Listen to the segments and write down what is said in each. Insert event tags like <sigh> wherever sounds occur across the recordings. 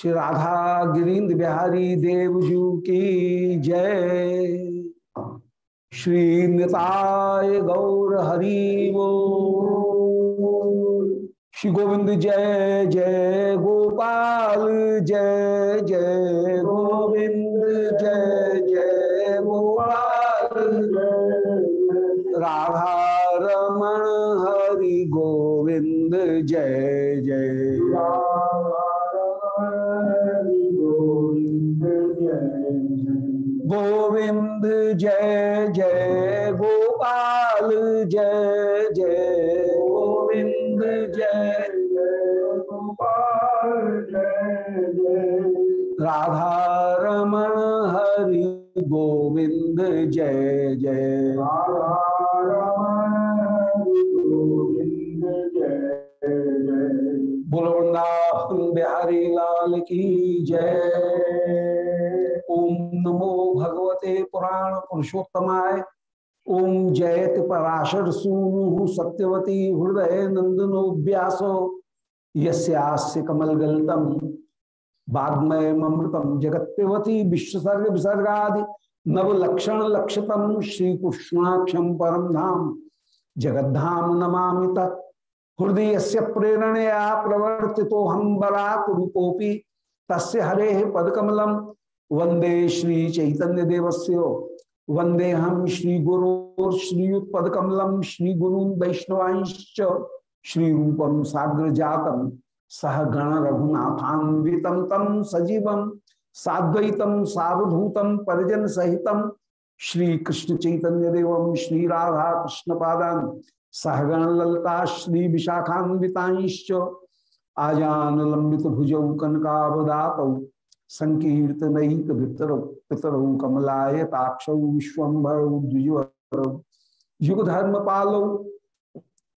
श्री राधा गिरीन्द्र बिहारी देवजू की जय। श्री निताय गौर हरि श्री गोविंद जय जय गोपाल, जय जय गोविंद, जय जय गोपाल। राधा रमण हरि गोविंद, जय जय जय जय गोपाल जय जय गोविंद जय जय गोपाल जय जय। राधा रमण हरि गोविंद जय जय। बोलो वृंदावन बिहारी लाल की जय। ओम नमो भगवते पुराण पुरुषोत्तमाय। ओम जयत पराशर सूनु सत्यवती हृदय नंदनो व्यासो। यस्यास्य कमलगल्तम वाग्मय अमृतम जगत्वती विश्वसर्ग विसर्गा नवलक्षण लक्षतम श्री कृष्णाक्षम परम धाम जगद्धाम नमामि तत्। हृदय से प्रेरणया प्रवर्ति तो हम बराक रूपोपी तस्य हरे पदकमलम वंदे श्री चैतन्य देवस्य, वंदे हम श्री गुरु श्रीयुत्पकमलम श्री गुरु वैष्णवांश्च, श्री रूपम साग्र जातम सह गण रघुनाथान्वित तम सजीवम साद्वैतम सावधूतम परिजन सहितम श्री कृष्ण चैतन्य देवम श्री राधा कृष्ण पादान सहगण ललता श्री विशाखान्विताश्च, आजान लंबित भुजौ कनकावदात संकीर्तनक भितर पितरौ कमलायताक्ष विश्वभरौ द्विजरौ युग धर्म पालौ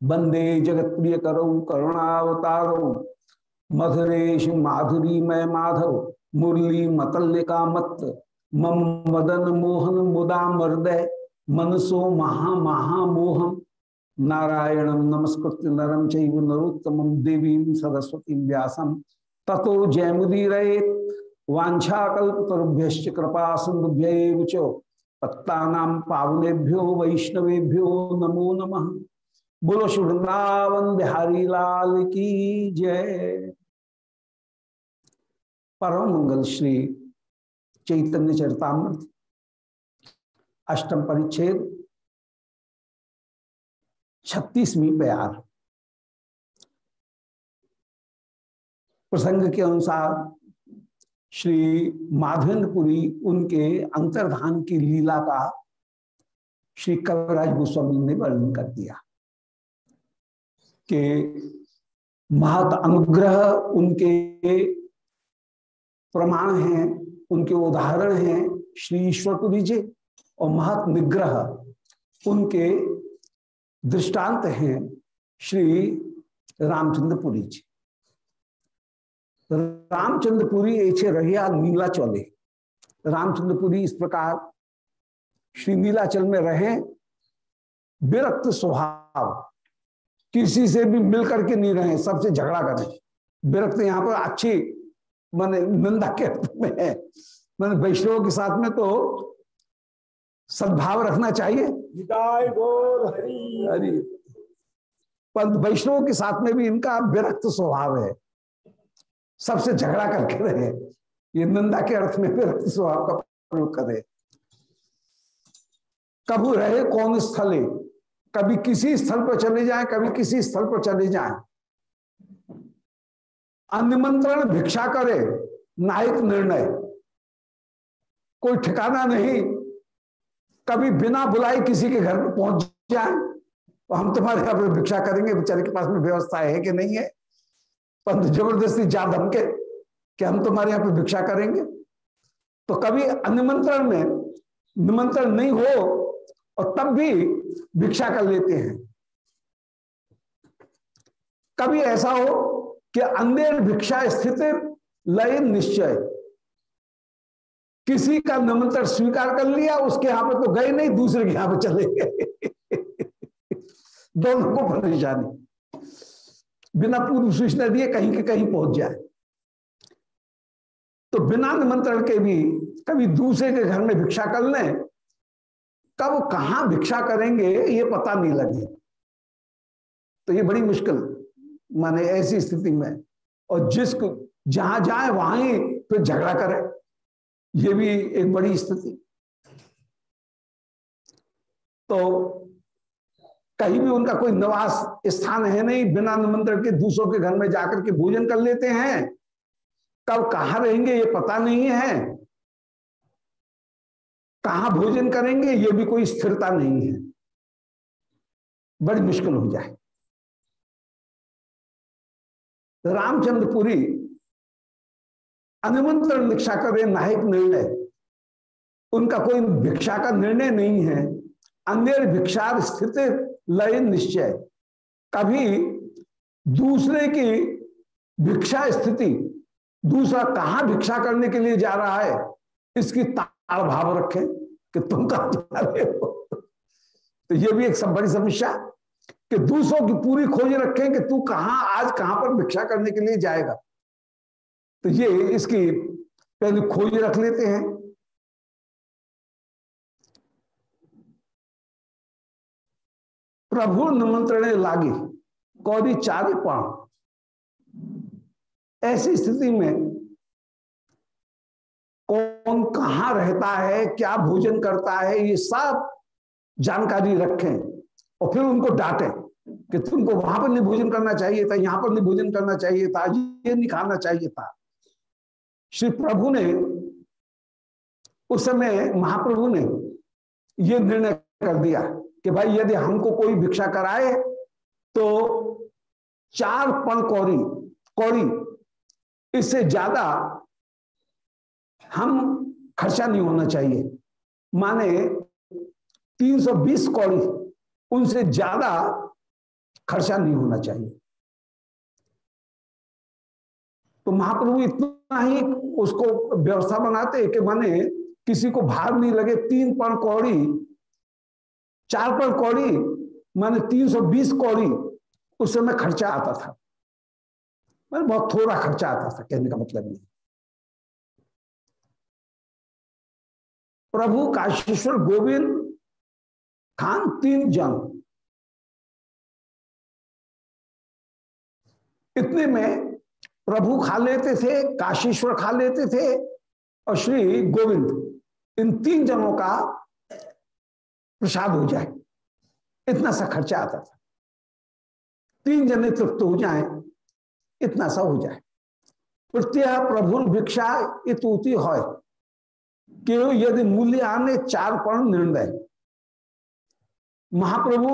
वंदे जगत प्रिय करौ करुणावतारौ, मधुरेश माधुरी मय माधव मुरली मतल्लिका मत मम मदन मोहन मुदा मर्दय, मनसो महा महा मोहम नारायण नमस्कृत नरम चैव नरोत्तम देवी सरस्वती व्यासम ततो जयमुदीर वाछाकुभ्य कृपा सिंधुभ्य पत्ता पावनेभ्यो वैष्णवेभ्यो, नमो नम। बोलो वृंदावन बिहारी लाल की जय। परम मंगल श्री चैतन्य चरतामृत। अष्टम परिच्छेद। छत्तीसवीं प्यार। प्रसंग के अनुसार श्री माधवेंद्रपुरी उनके अंतर्धान की लीला का श्री कविराज गोस्वामी ने वर्णन कर दिया कि महत अनुग्रह उनके प्रमाण हैं, उनके उदाहरण हैं श्री ईश्वरपुरी जी और महत निग्रह उनके दृष्टांत हैं श्री रामचंद्रपुरी जी। रामचंद्रपुरी ऐसे रहिया नीलाचले रामचंद्रपुरी इस प्रकार श्री नीलाचल में रहे विरक्त स्वभाव। किसी से भी मिल करके नहीं रहे सबसे झगड़ा करें विरक्त यहाँ पर अच्छी माने निंदा के में है। मैंने वैष्णव के साथ में तो सद्भाव रखना चाहिए। हरि। पर वैष्णव के साथ में भी इनका विरक्त स्वभाव है। सबसे झगड़ा करके रहे। ये निंदा के अर्थ में विरक्त स्वभाव का प्रयोग करे कब रहे कौन स्थले? कभी किसी स्थल पर चले जाए, कभी किसी स्थल पर चले जाए। अनिमंत्रण भिक्षा करे, नायक निर्णय। कोई ठिकाना नहीं। कभी बिना बुलाए किसी के घर पर पहुँच जाए। तो हम तुम्हारे यहाँ पर भिक्षा करेंगे, बेचारे के पास में व्यवस्था है कि नहीं है? पंत ज़बरदस्ती जा धमके कि हम तुम्हारे यहाँ पे भिक्षा करेंगे। तो कभी अनिमंत्रण में निमंत्रण नहीं हो और तब भी भिक्षा कर लेते हैं। कभी ऐसा हो कि अंधेर भिक्षा स्थिति लय निश्चय। किसी का निमंत्रण स्वीकार कर लिया, उसके यहाँ पर तो गए नहीं, दूसरे के यहाँ पर चले गए। <laughs> दोनों को परेशानी। बिना पूर्व सूचना दिए कहीं के कहीं पहुँच जाए। तो बिना निमंत्रण के भी कभी दूसरे के घर में भिक्षा कर लें कब कहा भिक्षा करेंगे, ये पता नहीं लगे। तो ये बड़ी मुश्किल, माने ऐसी स्थिति में। और जिसको जहाँ जाए, वहाँ ही फिर झगड़ा करे। ये भी एक बड़ी स्थिति। तो कहीं भी उनका कोई निवास स्थान है नहीं, बिना निमंत्रण के दूसरों के घर में जाकर के भोजन कर लेते हैं। कब कहा रहेंगे ये पता नहीं है। कहा भोजन करेंगे ये भी कोई स्थिरता नहीं है। बड़ी मुश्किल हो जाए। रामचंद्रपुरी अनुमंत्रण भिक्षा करे नायक निर्णय। उनका कोई भिक्षा का निर्णय नहीं है। अन्य भिक्षा स्थित लय निश्चय। कभी दूसरे की भिक्षा स्थिति, दूसरा कहाँ भिक्षा करने के लिए जा रहा है, इसकी ताड़ भाव रखें कि तुम कहा जा रहे हो। तो ये भी एक सब बड़ी समस्या, कि दूसरों की पूरी खोज रखें कि तू कहाँ, आज कहाँ पर भिक्षा करने के लिए जाएगा। तो ये इसकी पहले खोज रख लेते हैं। प्रभु निमंत्रण लागी कौरी चार पाण ऐसी स्थिति में कौन कहाँ रहता है, क्या भोजन करता है, ये सब जानकारी रखें और फिर उनको डांटे कि तुमको वहाँ पर नहीं भोजन करना चाहिए था, यहाँ पर नहीं भोजन करना चाहिए था, ये नहीं खाना चाहिए था। श्री प्रभु ने उस समय महाप्रभु ने यह निर्णय कर दिया। कि भाई यदि हमको कोई भिक्षा कराए तो चार पण कौड़ी कौड़ी इससे ज़्यादा हम खर्चा नहीं होना चाहिए। माने 320 कौड़ी उनसे ज़्यादा खर्चा नहीं होना चाहिए। तो महाप्रभु इतना ही उसको व्यवस्था बनाते कि माने किसी को भार नहीं लगे, तीन पण कौड़ी चार पण कौड़ी, माने 320 कौड़ी उस समय खर्चा आता था। मैंने बहुत थोड़ा खर्चा आता था, कहने का मतलब नहीं। प्रभु काशीश्वर गोविंद खान तीन जन इतने में प्रभु खा लेते थे, काशीश्वर खा लेते थे और श्री गोविंद, इन तीन जनों का प्रसाद हो जाए। इतना सा खर्चा आता था। तीन जने तृप्त हो जाए, इतना सा हो जाए। प्रत्यय प्रभु भिक्षा इतूति है यदि मूल्य आने, चार पर्ण निर्णय। महाप्रभु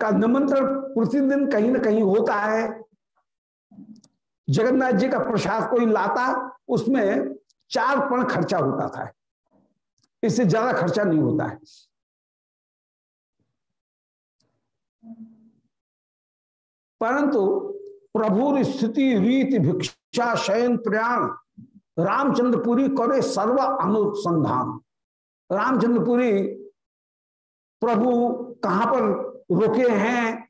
का निमंत्रण प्रतिदिन कहीं ना कहीं होता है। जगन्नाथ जी का प्रसाद कोई लाता, उसमें चार पण खर्चा होता था। इससे ज़्यादा खर्चा नहीं होता है। परंतु प्रभु स्थिति, रीति, भिक्षा, शयन, प्रयाण, रामचंद्रपुरी करे सर्व अनुसंधान। रामचंद्रपुरी प्रभु कहाँ पर रुके हैं?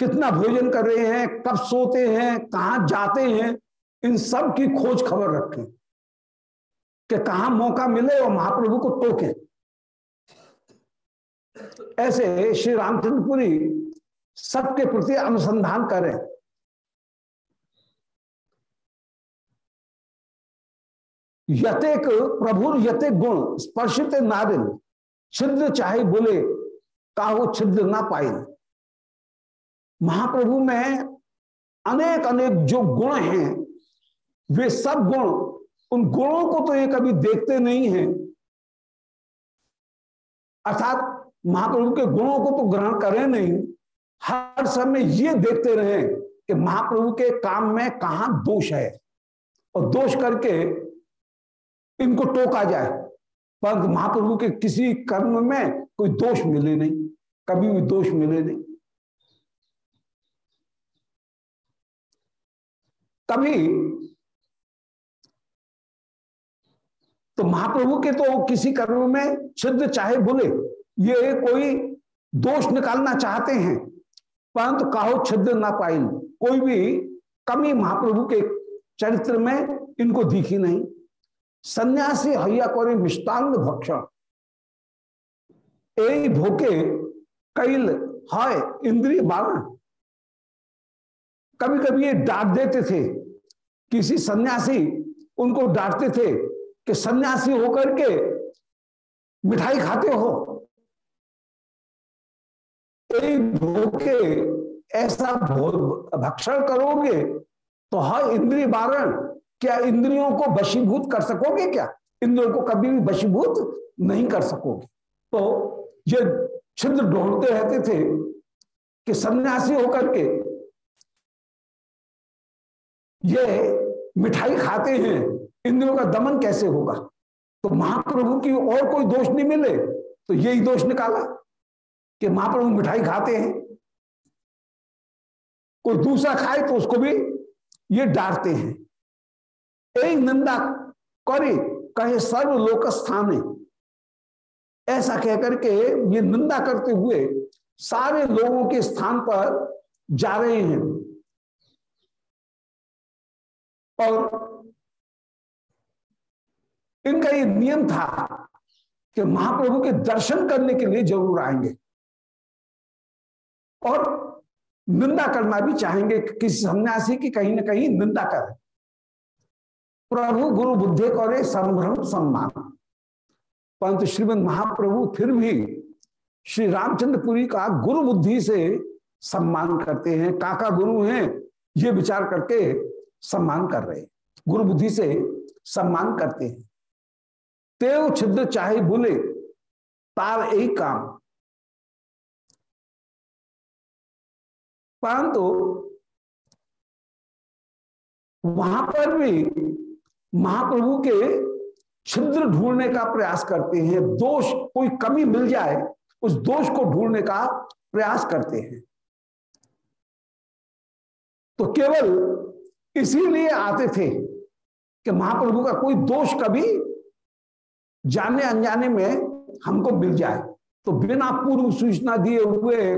कितना भोजन कर रहे हैं? कब सोते हैं? कहाँ जाते हैं? इन सब की खोज खबर रखें कि कहा मौका मिले और महाप्रभु को टोके। ऐसे श्री रामचंद्रपुरी सबके प्रति अनुसंधान करें। यतेक प्रभु यते गुण, स्पर्शित नारिल, छिद्र चाहे बोले, काहो छिद्र ना पाए। महाप्रभु में अनेक अनेक जो गुण हैं, वे सब गुण, उन गुणों को तो ये कभी देखते नहीं है। अर्थात महाप्रभु के गुणों को तो ग्रहण करें नहीं। हर समय ये देखते रहे कि महाप्रभु के काम में कहा दोष है। और दोष करके इनको टोका जाए, पर महाप्रभु के किसी कर्म में कोई दोष मिले नहीं, कभी भी दोष मिले नहीं। कभी तो महाप्रभु के तो किसी कर्म में सिद्ध चाहे बोले, ये कोई दोष निकालना चाहते हैं। परंतु काहो छिद्र ना पाई। कोई भी कमी महाप्रभु के चरित्र में इनको दिखी नहीं। सन्यासी हैया कोरे मिष्टांग भक्षण ए भोके कैल हाय इंद्रिय बारण कभी कभी ये डांट देते थे। किसी सन्यासी उनको डांटते थे कि सन्यासी होकर के मिठाई खाते हो। एक भोके ऐसा भक्षण करोगे तो हर इंद्रिय बारण, क्या इंद्रियों को वशीभूत कर सकोगे क्या? इंद्रियों को कभी भी वशीभूत नहीं कर सकोगे। तो ये छिद्र ढूंढते रहते थे कि सन्यासी होकर के ये मिठाई खाते हैं, इंद्रियों का दमन कैसे होगा? तो महाप्रभु की और कोई दोष नहीं मिले तो यही दोष निकाला। कि महाप्रभु मिठाई खाते हैं। कोई दूसरा खाए तो उसको भी ये डांटते हैं। एक निंदा करे, कहे सर्व लोक स्थान ऐसा कहकर के ये निंदा करते हुए सारे लोगों के स्थान पर जा रहे हैं। और इनका ये नियम था कि महाप्रभु के दर्शन करने के लिए ज़रूर आएँगे। और निंदा करना भी चाहेंगे किसी सन्यासी की कहीं ना कहीं निंदा करें। प्रभु गुरु बुद्धि करे संभ्रम सम्मान। परंतु श्रीमद महाप्रभु फिर भी श्री रामचंद्रपुरी का गुरु बुद्धि से सम्मान करते हैं। काका गुरु हैं, ये विचार करके सम्मान कर रहे गुरु बुद्धि से सम्मान करते हैं। तेव छिद्र चाहे बोले, तार एक काम। परंतु वहाँ पर भी महाप्रभु के छिद्र ढूँढने का प्रयास करते हैं, दोष, कोई कमी मिल जाए, उस दोष को ढूँढने का प्रयास करते हैं। तो केवल इसीलिए आते थे कि महाप्रभु का कोई दोष कभी जाने अनजाने में हमको मिल जाए। तो बिना पूर्व सूचना दिए हुए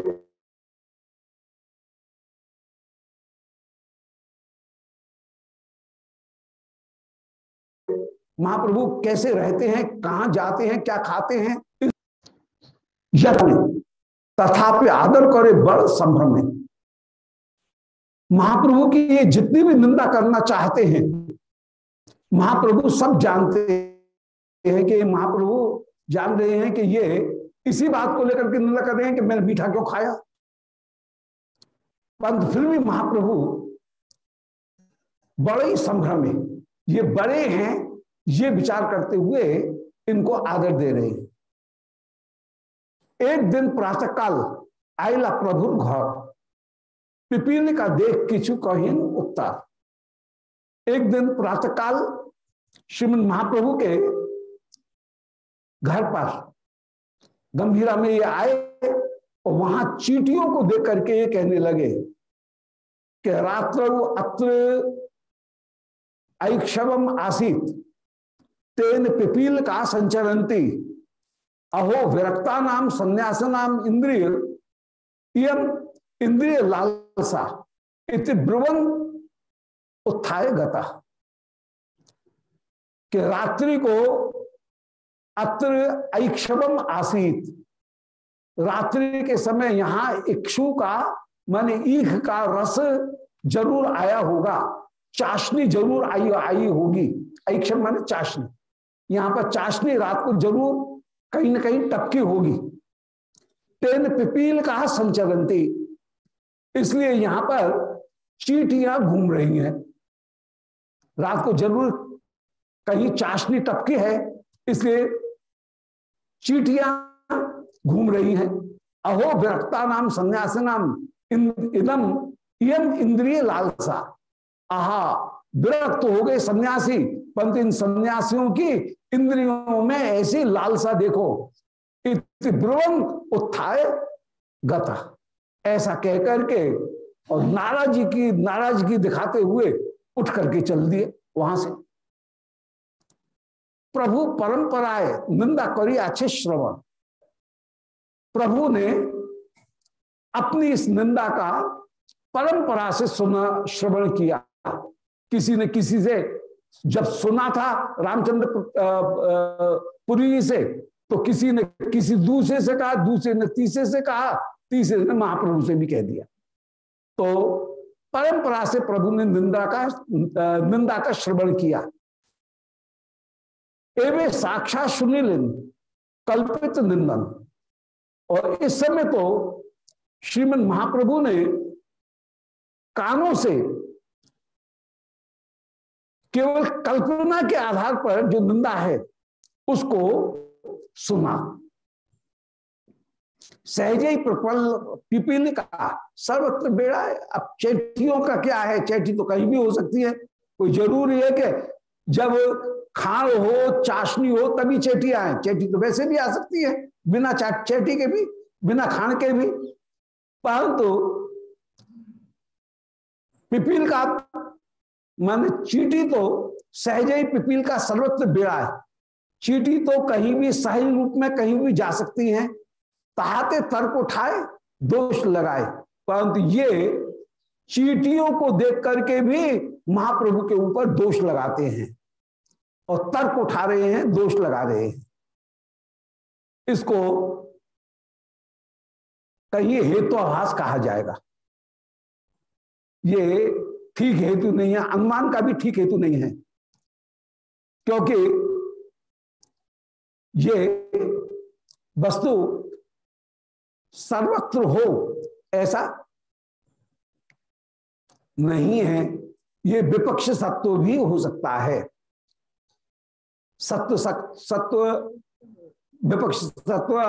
महाप्रभु कैसे रहते हैं, कहाँ जाते हैं, क्या खाते हैं? तथापि आदर करे बड़ संभ्रम है। महाप्रभु की ये जितनी भी निंदा करना चाहते हैं, महाप्रभु सब जानते हैं कि महाप्रभु जान रहे हैं कि ये इसी बात को लेकर के निंदा कर रहे हैं कि मैंने मीठा क्यों खाया? परंतु फिर भी महाप्रभु बड़े ही संभ्रम है। ये बड़े हैं ये विचार करते हुए इनको आदर दे रहे हैं। एक दिन प्रातः काल आयला प्रभु घर पिपील का देख किचु कहीन उत्तर। एक दिन प्रातः काल श्रीमद महाप्रभु के घर पर गंभीरा में ये आए और वहाँ चीटियों को देख करके ये कहने लगे कि रात्र अत्र आसित। तेन पिपील का संचरंती अहो, विरक्ता नाम, संन्यास नाम, इंद्रिय। इम इंद्रिय लालसा इति ब्रुवन उत्थाय गता। कि रात्रि को अत्र ऐक्षवम आसीत। रात्रि के समय यहाँ इक्षु का, माने ईख का रस ज़रूर आया होगा। चाशनी ज़रूर आई आई होगी। ऐक्षम माने चाशनी। यहाँ पर चाशनी रात को ज़रूर कहीं ना कहीं टपकी होगी। तेन पिपील का संचरंती इसलिए यहाँ पर चीटियाँ घूम रही हैं। रात को ज़रूर कहीं चाशनी टपकी है, इसलिए चीटियाँ घूम रही हैं। अहो विरक्ता नाम संन्यास नाम इदम यम इंद्रिय लालसा। आहा, विरक्त हो गए सन्यासी, परंतु इन सन्यासियों की इंद्रियों में ऐसी लालसा देखो ब्रुवम उत्थाय गता। ऐसा कह करके और नाराजी की, नाराज़गी दिखाते हुए उठ करके चल दिए वहाँ से। प्रभु परंपराए, निंदा करी अच्छे श्रवण। प्रभु ने अपनी इस निंदा का परंपरा से सुना, श्रवण किया। किसी ने किसी से जब सुना था रामचंद्र पुरी से तो किसी ने, किसी दूसरे से कहा, दूसरे ने तीसरे से कहा, तीसरे ने महाप्रभु से भी कह दिया। तो परंपरा से प्रभु ने निंदा का निंदा का श्रवण किया। एवे साक्षात सुनील कल्पित निंदन। और इस समय तो श्रीमद महाप्रभु ने कानों से केवल कल्पना के आधार पर जो निंदा है, उसको सुना। सहज प्रपल पिपील का सर्वत्र बेड़ा है। अब चैटियों का क्या है? चैटी तो कहीं भी हो सकती है। कोई ज़रूरी है कि जब खाण हो, चाशनी हो, तभी चेटी आए। चेटी तो वैसे भी आ सकती है, बिना चेटी के भी, बिना खान के भी। परंतु पिपील का मान चीटी तो सहज ही पिपील का सर्वत्र बेड़ा है। चीटी तो कहीं भी सही रूप में कहीं भी जा सकती है। ताते तर्क उठाए, दोष लगाए। परंतु ये चीटियों को देख करके भी महाप्रभु के ऊपर दोष लगाते हैं और तर्क उठा रहे हैं, दोष लगा रहे हैं। इसको कहीं हेतु आभास कहा जाएगा। ये ठीक हेतु नहीं है, अनुमान का भी ठीक हेतु नहीं है। क्योंकि ये वस्तु सर्वत्र हो, ऐसा नहीं है। ये विपक्ष सत्व भी हो सकता है। सत्व सत्व विपक्ष सत्व,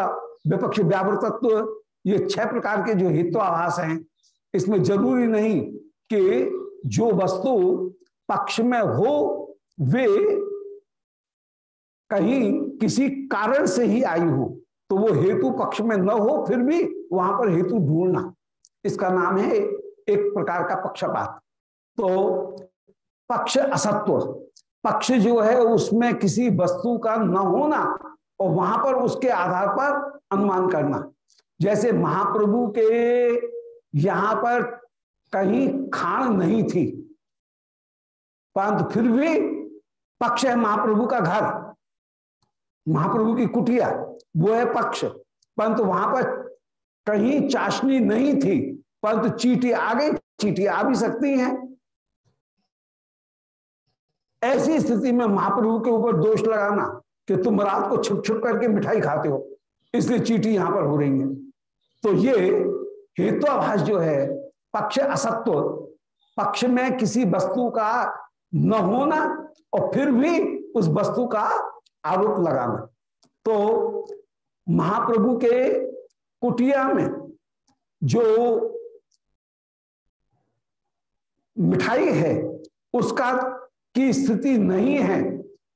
विपक्ष व्यावृतत्व, ये छह प्रकार के जो हित्वाभास हैं, इसमें ज़रूरी नहीं कि जो वस्तु पक्ष में हो, वे कहीं किसी कारण से ही आई हो। तो वो हेतु पक्ष में न हो, फिर भी वहाँ पर हेतु ढूंढना। इसका नाम है एक प्रकार का पक्षपात। तो पक्ष असत्व। पक्ष जो है, उसमें किसी वस्तु का न होना और वहाँ पर उसके आधार पर अनुमान करना। जैसे महाप्रभु के यहाँ पर कहीं खान नहीं थी। परंतु फिर भी पक्ष है महाप्रभु का घर। महाप्रभु की कुटिया, वो है पक्ष। परंतु वहाँ पर कहीं चाशनी नहीं थी। परंतु चीटी आ गई, चीटी आ भी सकती है। ऐसी स्थिति में महाप्रभु के ऊपर दोष लगाना कि तुम रात को छुप छुप करके मिठाई खाते हो, इसलिए चीटी यहाँ पर हो रही है। तो ये हेत्वाभाष जो है पक्ष असत्व, पक्ष में किसी वस्तु का न होना और फिर भी उस वस्तु का आरोप लगाना। तो महाप्रभु के कुटिया में जो मिठाई है, उसका की स्थिति नहीं है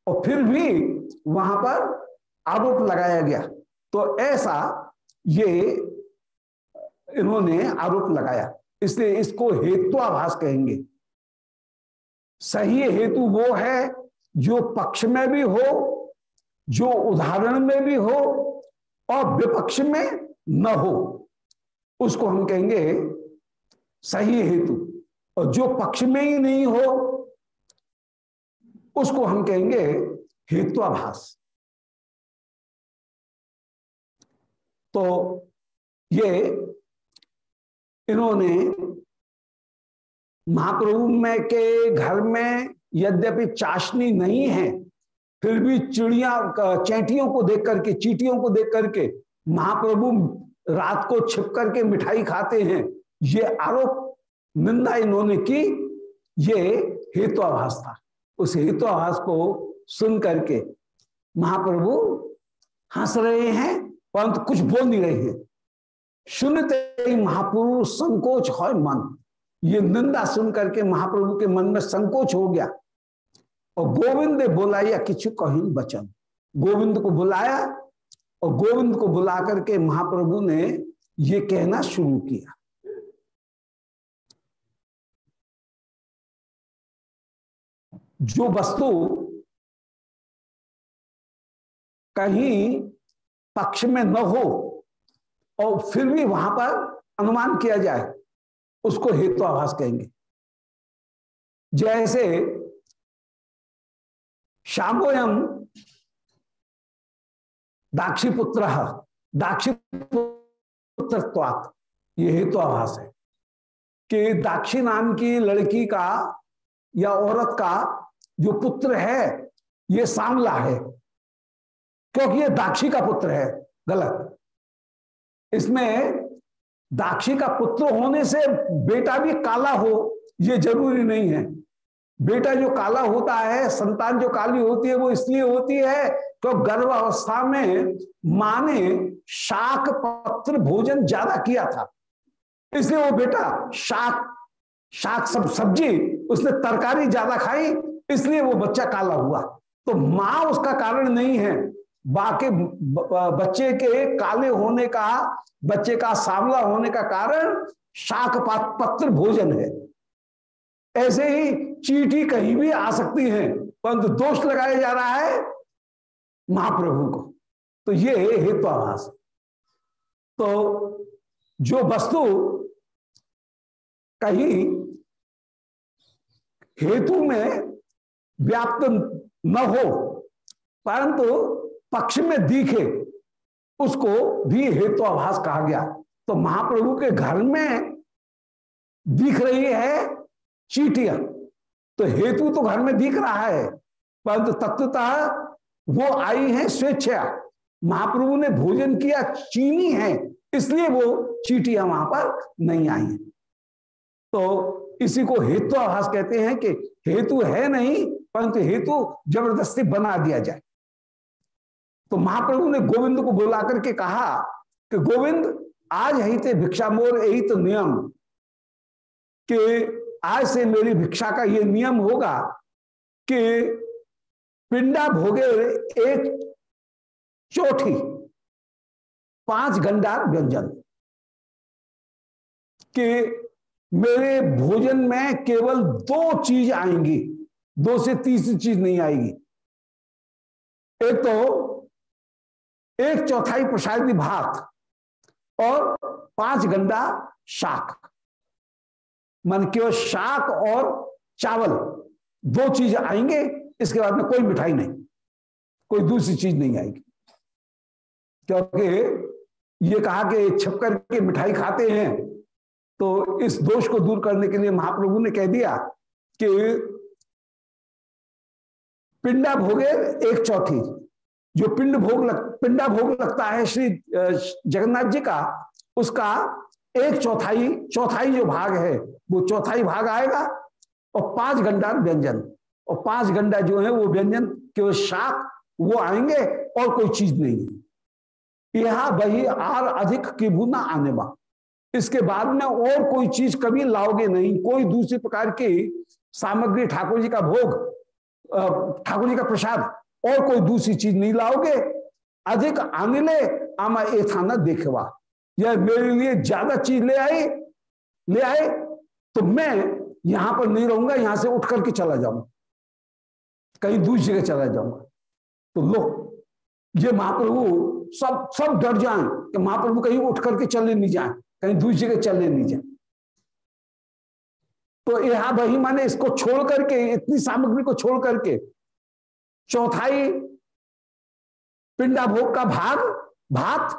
और फिर भी वहाँ पर आरोप लगाया गया। तो ऐसा ये इन्होंने आरोप लगाया। इसलिए इसको हेतुआभास कहेंगे। सही हेतु वो है जो पक्ष में भी हो, जो उदाहरण में भी हो और विपक्ष में न हो। उसको हम कहेंगे सही हेतु। और जो पक्ष में ही नहीं हो, उसको हम कहेंगे हेत्वाभास तो ये इन्होंने महाप्रभु में के घर में यद्यपि चाशनी नहीं है, फिर भी चिड़िया चैटियों को देख करके, चीटियों को देख करके महाप्रभु रात को छिप करके मिठाई खाते हैं, ये आरोप निंदा इन्होंने की, ये हेतु हेतुआभास था। उस हेतु हेतुआभास को सुन करके महाप्रभु हंस रहे हैं, परंतु कुछ बोल नहीं रहे हैं। सुनते ही महाप्रभु संकोच हो मन। ये निंदा सुन करके महाप्रभु के मन में संकोच हो गया। और गोविंद ने बुलाया किचु कहीं बचन। गोविंद को बुलाया और गोविंद को बुला करके महाप्रभु ने ये कहना शुरू किया। जो वस्तु कहीं पक्ष में न हो और फिर भी वहाँ पर अनुमान किया जाए, उसको हेतु आभास कहेंगे। जैसे श्यामोयम दाक्षी पुत्र दाक्षी पुत्रत्वात ये हेतु तो आभास है कि दाक्षी नाम की लड़की का या औरत का जो पुत्र है, ये सांवला है, क्योंकि ये दाक्षी का पुत्र है, गलत। इसमें दाक्षी का पुत्र होने से बेटा भी काला हो, ये ज़रूरी नहीं है। बेटा जो काला होता है, संतान जो काली होती है, वो इसलिए होती है तो गर्भ अवस्था में माँ ने शाक पत्र भोजन ज़्यादा किया था। इसलिए वो बेटा शाक शाक सब सब्ज़ी उसने तरकारी ज़्यादा खाई, इसलिए वो बच्चा काला हुआ। तो माँ उसका कारण नहीं है। बाकी बच्चे के काले होने का, बच्चे का सांवला होने का कारण शाक पत्र भोजन है। ऐसे ही चीटी कहीं भी आ सकती है, परंतु दोष लगाया जा रहा है महाप्रभु को। तो ये हेतु आभास तो जो वस्तु कहीं हेतु में व्याप्त न हो, परंतु पक्ष में दिखे, उसको भी हेतु आभास कहा गया। तो महाप्रभु के घर में दिख रही है चीटियाँ। तो हेतु तो घर में दिख रहा है, परंतु तत्वतः वो आई है स्वेच्छा महाप्रभु ने भोजन किया, चीनी है, इसलिए वो चीटियाँ वहाँ पर नहीं आई तो इसी को हेतु आभास कहते हैं कि हेतु है नहीं, परंतु हेतु ज़बरदस्ती बना दिया जाए। तो महाप्रभु ने गोविंद को बुला करके कहा कि गोविंद, आज ही थे भिक्षा मोर, यही तो नियम कि आज से मेरी भिक्षा का ये नियम होगा कि पिंडा भोगे एक चौथी पाँच गंडा व्यंजन कि मेरे भोजन में केवल दो चीज़ आएँगी, दो से तीसरी चीज़ नहीं आएगी। एक तो एक चौथाई प्रसादी भात और पाँच गंडा शाक। मन केवल शाक और चावल, दो चीज़ आएँगे, इसके बाद में कोई मिठाई नहीं, कोई दूसरी चीज़ नहीं आएगी। क्योंकि ये कहा कि छप करके मिठाई खाते हैं तो इस दोष को दूर करने के लिए महाप्रभु ने कह दिया कि पिंडा भोगे एक चौथी। जो पिंड भोग लग, पिंडा भोग लगता है श्री जगन्नाथ जी का, उसका एक चौथाई चौथाई जो भाग है, वो चौथाई भाग आएगा और पाँच घंटा व्यंजन। और पाँच घंटा जो है वो व्यंजन, केवल शाक, वो आएँगे और कोई चीज़ नहीं। यहाँ वही आर अधिक की बुना आने बा इसके बाद में और कोई चीज़ कभी लाओगे नहीं। कोई दूसरी प्रकार की सामग्री ठाकुर जी का भोग ठाकुर जी का प्रसाद और कोई दूसरी चीज़ नहीं लाओगे? अधिक आने ले, आमा ए थाना देखवा। या मेरे लिए ज़्यादा चीज़ ले आई, ले आए तो मैं यहाँ पर नहीं रहूँगा, यहाँ से उठ करके चला जाऊँगा। कहीं दूसरी जगह चला जाऊँगा। तो लो ये महाप्रभु, सब सब डर जाए कि महाप्रभु कहीं उठ करके चले नहीं जाए, कहीं दूसरी जगह चले नहीं जाए। तो यहाँ वही माने इसको छोड़ करके, इतनी सामग्री को छोड़ करके चौथाई पिंडा भोग का भाग, भात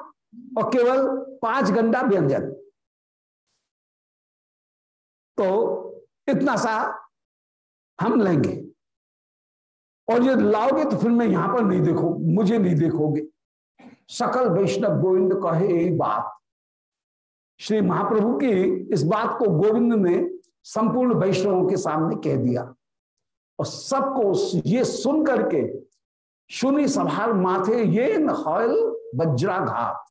और केवल पाँच गंडा व्यंजन। तो इतना सा हम लेंगे। और ये लाओगे तो फिर मैं यहाँ पर नहीं देखो, मुझे नहीं देखोगे। सकल वैष्णव गोविंद कहे यही बात। श्री महाप्रभु की इस बात को गोविंद ने संपूर्ण वैष्णवों के सामने कह दिया। और सबको ये सुन करके सुनी सभार माथे ये नल वज्राघात।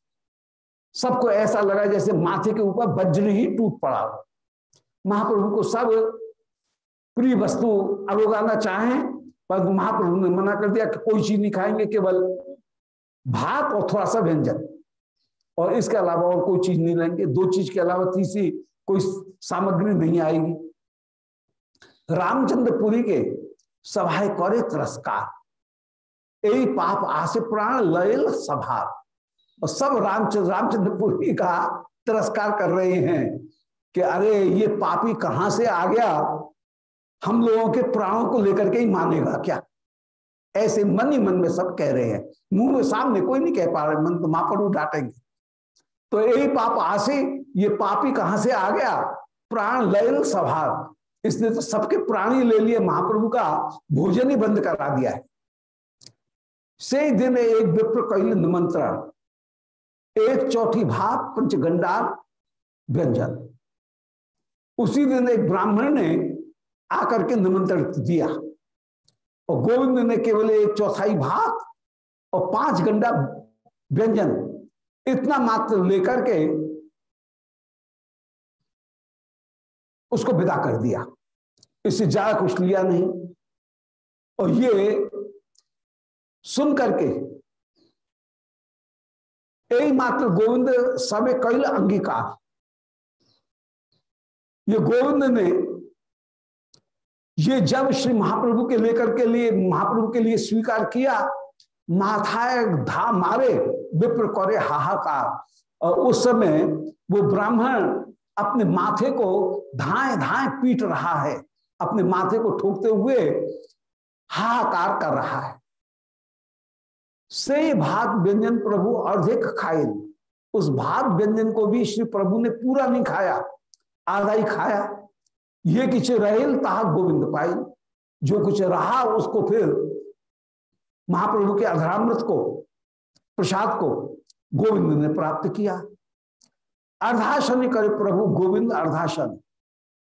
सबको ऐसा लगा जैसे माथे के ऊपर वज्र ही टूट पड़ा हो। महाप्रभु को सब प्रिय वस्तु अरोगाना चाहें पर महाप्रभु ने मना कर दिया कि कोई चीज़ नहीं खाएँगे, केवल भात और थोड़ा सा व्यंजन। और इसके अलावा और कोई चीज़ नहीं लेंगे। दो चीज़ के अलावा तीसरी कोई सामग्री नहीं आएगी। रामचंद्रपुरी के सभाए करे तिरस्कार। यही पाप आसे प्राण लयल सभा। और सब रामचंद्र रामचंद्रपुरी का तिरस्कार कर रहे हैं कि अरे ये पापी कहाँ से आ गया? हम लोगों के प्राणों को लेकर के ही मानेगा क्या? ऐसे मन ही मन में सब कह रहे हैं। मुँह में सामने कोई नहीं कह पा रहे मन तो महाप्रभु डांटेंगे। तो यही पाप आसे ये पापी कहाँ से आ गया? प्राण लयल स्वभाव इसने तो सबके प्राण ले लिए, महाप्रभु का भोजन ही बंद करा दिया है। से दिन एक विप्र कैल निमंत्रण, एक चौथी भाग पंचगंडार, व्यंजन। उसी दिन एक ब्राह्मण ने आकर के निमंत्रण दिया, और गोविंद ने केवल एक चौथाई भाग और पाँच गंडा व्यंजन इतना मात्र लेकर के उसको विदा कर दिया। इससे ज़्यादा कुछ लिया नहीं। और ये सुन करके यही मात्र गोविंद समय कैल अंगीकार। ये गोविंद ने ये जब श्री महाप्रभु के लेकर के लिए, महाप्रभु के लिए स्वीकार किया, माथाए धा मारे, विप्र करे हाहाकार। और उस समय वो ब्राह्मण अपने माथे को धाए धाए पीट रहा है। अपने माथे को ठोकते हुए हाहाकार कर रहा है। से भात व्यंजन प्रभु अर्धिक खाए उस भात व्यंजन को भी श्री प्रभु ने पूरा नहीं खाया, आधा ही खाया। ये किच रहेल ताहा गोविंद पाई जो कुछ रहा उसको फिर महाप्रभु के अधरामृत को, प्रसाद को गोविंद ने प्राप्त किया। अर्धाशन करे प्रभु गोविंद अर्धाशन।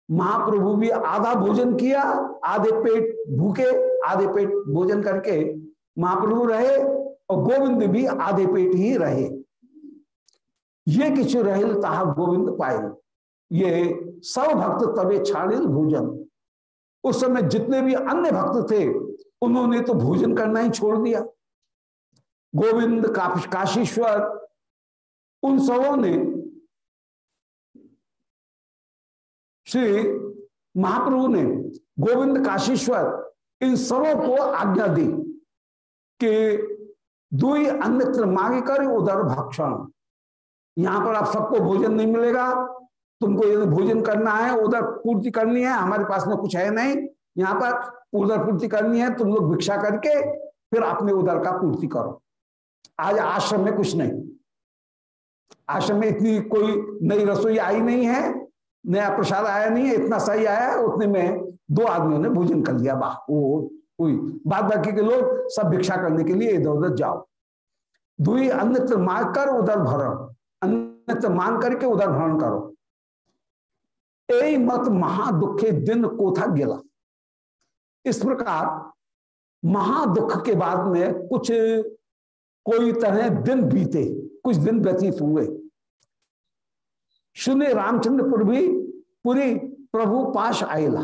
महाप्रभु भी आधा भोजन किया, आधे पेट भूखे, आधे पेट भोजन करके महाप्रभु रहे और गोविंद भी आधे पेट ही रहे। ये किचु रहे ताहा गोविंद पाए ये सब भक्त तबे छाड़िल भोजन। उस समय जितने भी अन्य भक्त थे, उन्होंने तो भोजन करना ही छोड़ दिया। गोविंद काशीश्वर, उन सबों ने श्री महाप्रभु ने गोविंद काशीश्वर इन सबों को आज्ञा दी कि दुई अन्यत्र मांग कर उधर भक्षण। यहाँ पर आप सबको भोजन नहीं मिलेगा। तुमको यदि भोजन करना है, उधर पूर्ति करनी है, हमारे पास में कुछ है नहीं। यहाँ पर उधर पूर्ति करनी है, तुम लोग भिक्षा करके फिर अपने उधर का पूर्ति करो। आज आश्रम में कुछ नहीं। आश्रम में इतनी कोई नई रसोई आई नहीं है। नया प्रसाद आया नहीं है, इतना सही आया उतने में दो आदमियों ने भोजन कर लिया, वाह हुई। बाद बाकी के लोग सब भिक्षा करने के लिए इधर उधर जाओ। दुई, अन्यत्र मार कर, उधर भरण। अन्यत्र मान करके उधर भरण करो। ए मत महादुखे दिन कोथा गिला। इस प्रकार महादुख के बाद में कुछ कोई तरह दिन बीते, कुछ दिन व्यतीत हुए। सुने रामचंद्रपुर भी पूरी प्रभु पाश आयला।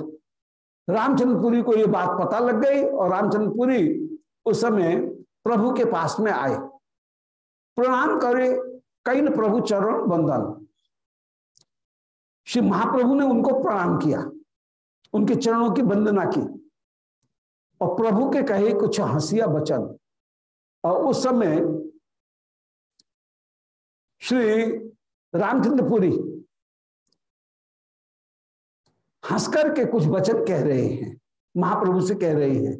रामचंद्रपुरी को ये बात पता लग गई और रामचंद्रपुरी उस समय प्रभु के पास में आए। प्रणाम करे कई प्रभु चरण बंदन श्री महाप्रभु ने उनको प्रणाम किया, उनके चरणों की वंदना की और प्रभु के कहे कुछ हंसिया बचन। और उस समय श्री रामचंद्रपुरी। हंसकर के कुछ वचन कह रहे हैं, महाप्रभु से कह रहे हैं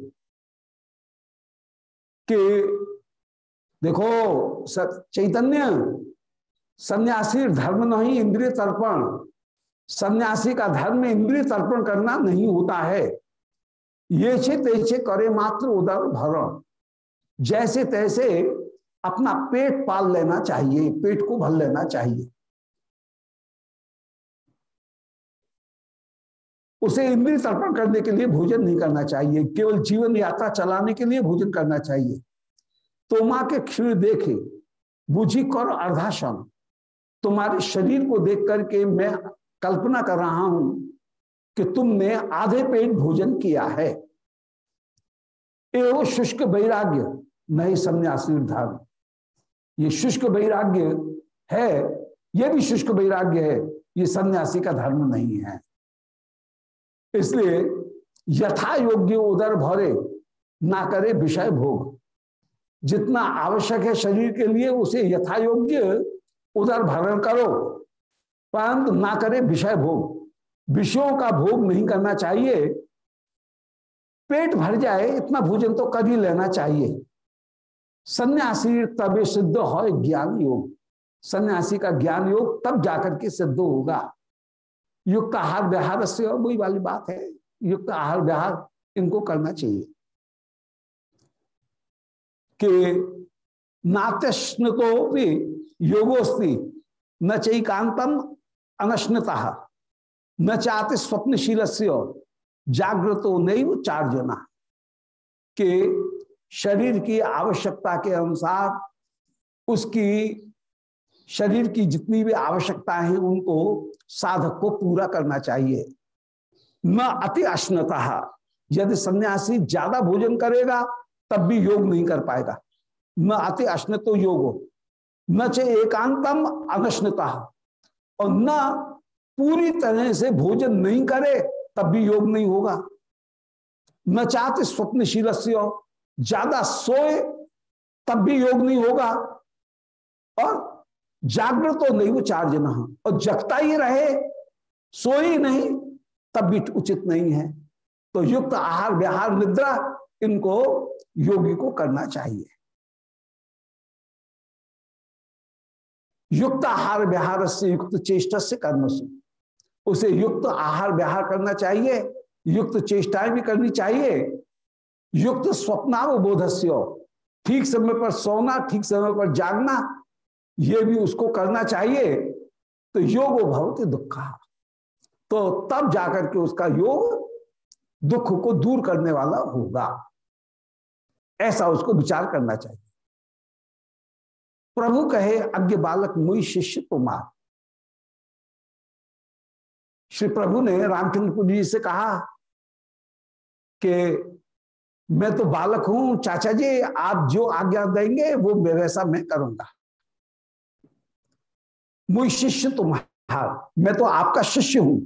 कि, देखो चैतन्य, सन्यासी धर्म नहीं, इंद्रिय तर्पण। सन्यासी का धर्म इंद्रिय तर्पण करना नहीं होता है। ये छे तेछे करे मात्र उदर भरण। जैसे तैसे अपना पेट पाल लेना चाहिए, पेट को भर लेना चाहिए। उसे इंद्रिय तर्पण करने के लिए भोजन नहीं करना चाहिए, केवल जीवन यात्रा चलाने के लिए भोजन करना चाहिए। तो माँ के क्षीर देखे, बुझी कर अर्धाशन तुम्हारे शरीर को देख करके मैं कल्पना कर रहा हूँ कि तुमने आधे पेट भोजन किया है। एवं शुष्क वैराग्य, नहीं संन्यासी धर्म ये शुष्क वैराग्य है यह भी शुष्क वैराग्य है, ये सन्यासी का धर्म नहीं है। इसलिए यथा योग्य उदर भरे ना करे विषय भोग। जितना आवश्यक है शरीर के लिए, उसे यथा योग्य उदर भरण करो, परंतु ना करे विषय भोग। विषयों का भोग नहीं करना चाहिए। पेट भर जाए, इतना भोजन तो ही लेना चाहिए। सन्यासी तब सिद्ध हो ज्ञान योग। सन्यासी का ज्ञान योग तब जाकर के सिद्ध होगा। युक्त आहार व्यवहार से और वही वाली बात है। युक्त आहार व्यवहार इनको करना चाहिए। कि नात्यश्न तो भी योगोस्ती न चैकांतम अनश्नता, न चाहते स्वप्नशील से जागृतो नहीं वो चार जना के शरीर की आवश्यकता के अनुसार उसकी शरीर की जितनी भी आवश्यकता है, उनको साधक को पूरा करना चाहिए। न अति अश्नता। यदि सन्यासी ज़्यादा भोजन करेगा, तब भी योग नहीं कर पाएगा। न अति अश्नतो योग न चे एकांतम अनश्नता। और न पूरी तरह से भोजन नहीं करे, तब भी योग नहीं होगा। न चाहते स्वप्नशील ज़्यादा सोए, तब भी योग नहीं होगा। और जागृत तो नहीं वो चार्ज न और जगता ही रहे, सो ही नहीं, तब भी उचित नहीं है। तो युक्त आहार विहार निद्रा इनको योगी को करना चाहिए। युक्त आहार विहार से युक्त चेष्टा से कर्म से। उसे युक्त आहार विहार करना चाहिए। युक्त चेष्टाएँ भी करनी चाहिए। युक्त स्वप्नावबोधस्य। ठीक समय पर सोना, ठीक समय पर जागना ये भी उसको करना चाहिए। तो योग भवती दुख। तो तब जाकर के उसका योग दुख को दूर करने वाला होगा। ऐसा उसको विचार करना चाहिए। प्रभु कहे, अज्ञ बालक मुई शिष्य तुम्हार। श्री प्रभु ने रामचंद्रपुर जी से कहा कि, मैं तो बालक हूँ, चाचा जी, आप जो आज्ञा देंगे, वो वैसा मैं करूँगा। मुई शिष्य तुम्हार मैं तो आपका शिष्य हूँ।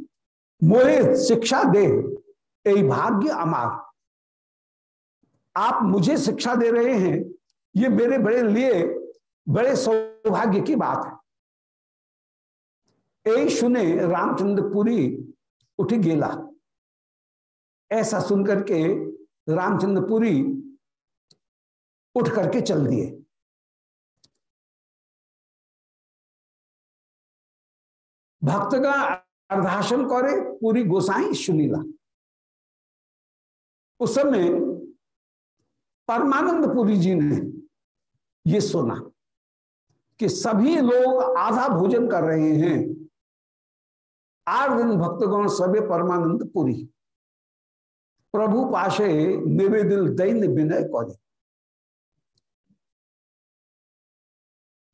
मोहे शिक्षा दे यही भाग्य अमार। आप मुझे शिक्षा दे रहे हैं, ये मेरे बड़े लिए बड़े सौभाग्य की बात है। यही सुने रामचंद्रपुरी उठ गेला। ऐसा सुनकर के रामचंद्रपुरी उठ करके चल दिए। भक्त का अर्धाशन करे, पूरी गोसाई सुनीला उस समय परमानंद पुरी जी ने ये सुना कि सभी लोग आधा भोजन कर रहे हैं। आठ दिन भक्तगण सबे परमानंद पुरी प्रभु पाशे निवेदिल दैन्य विनय कौरी।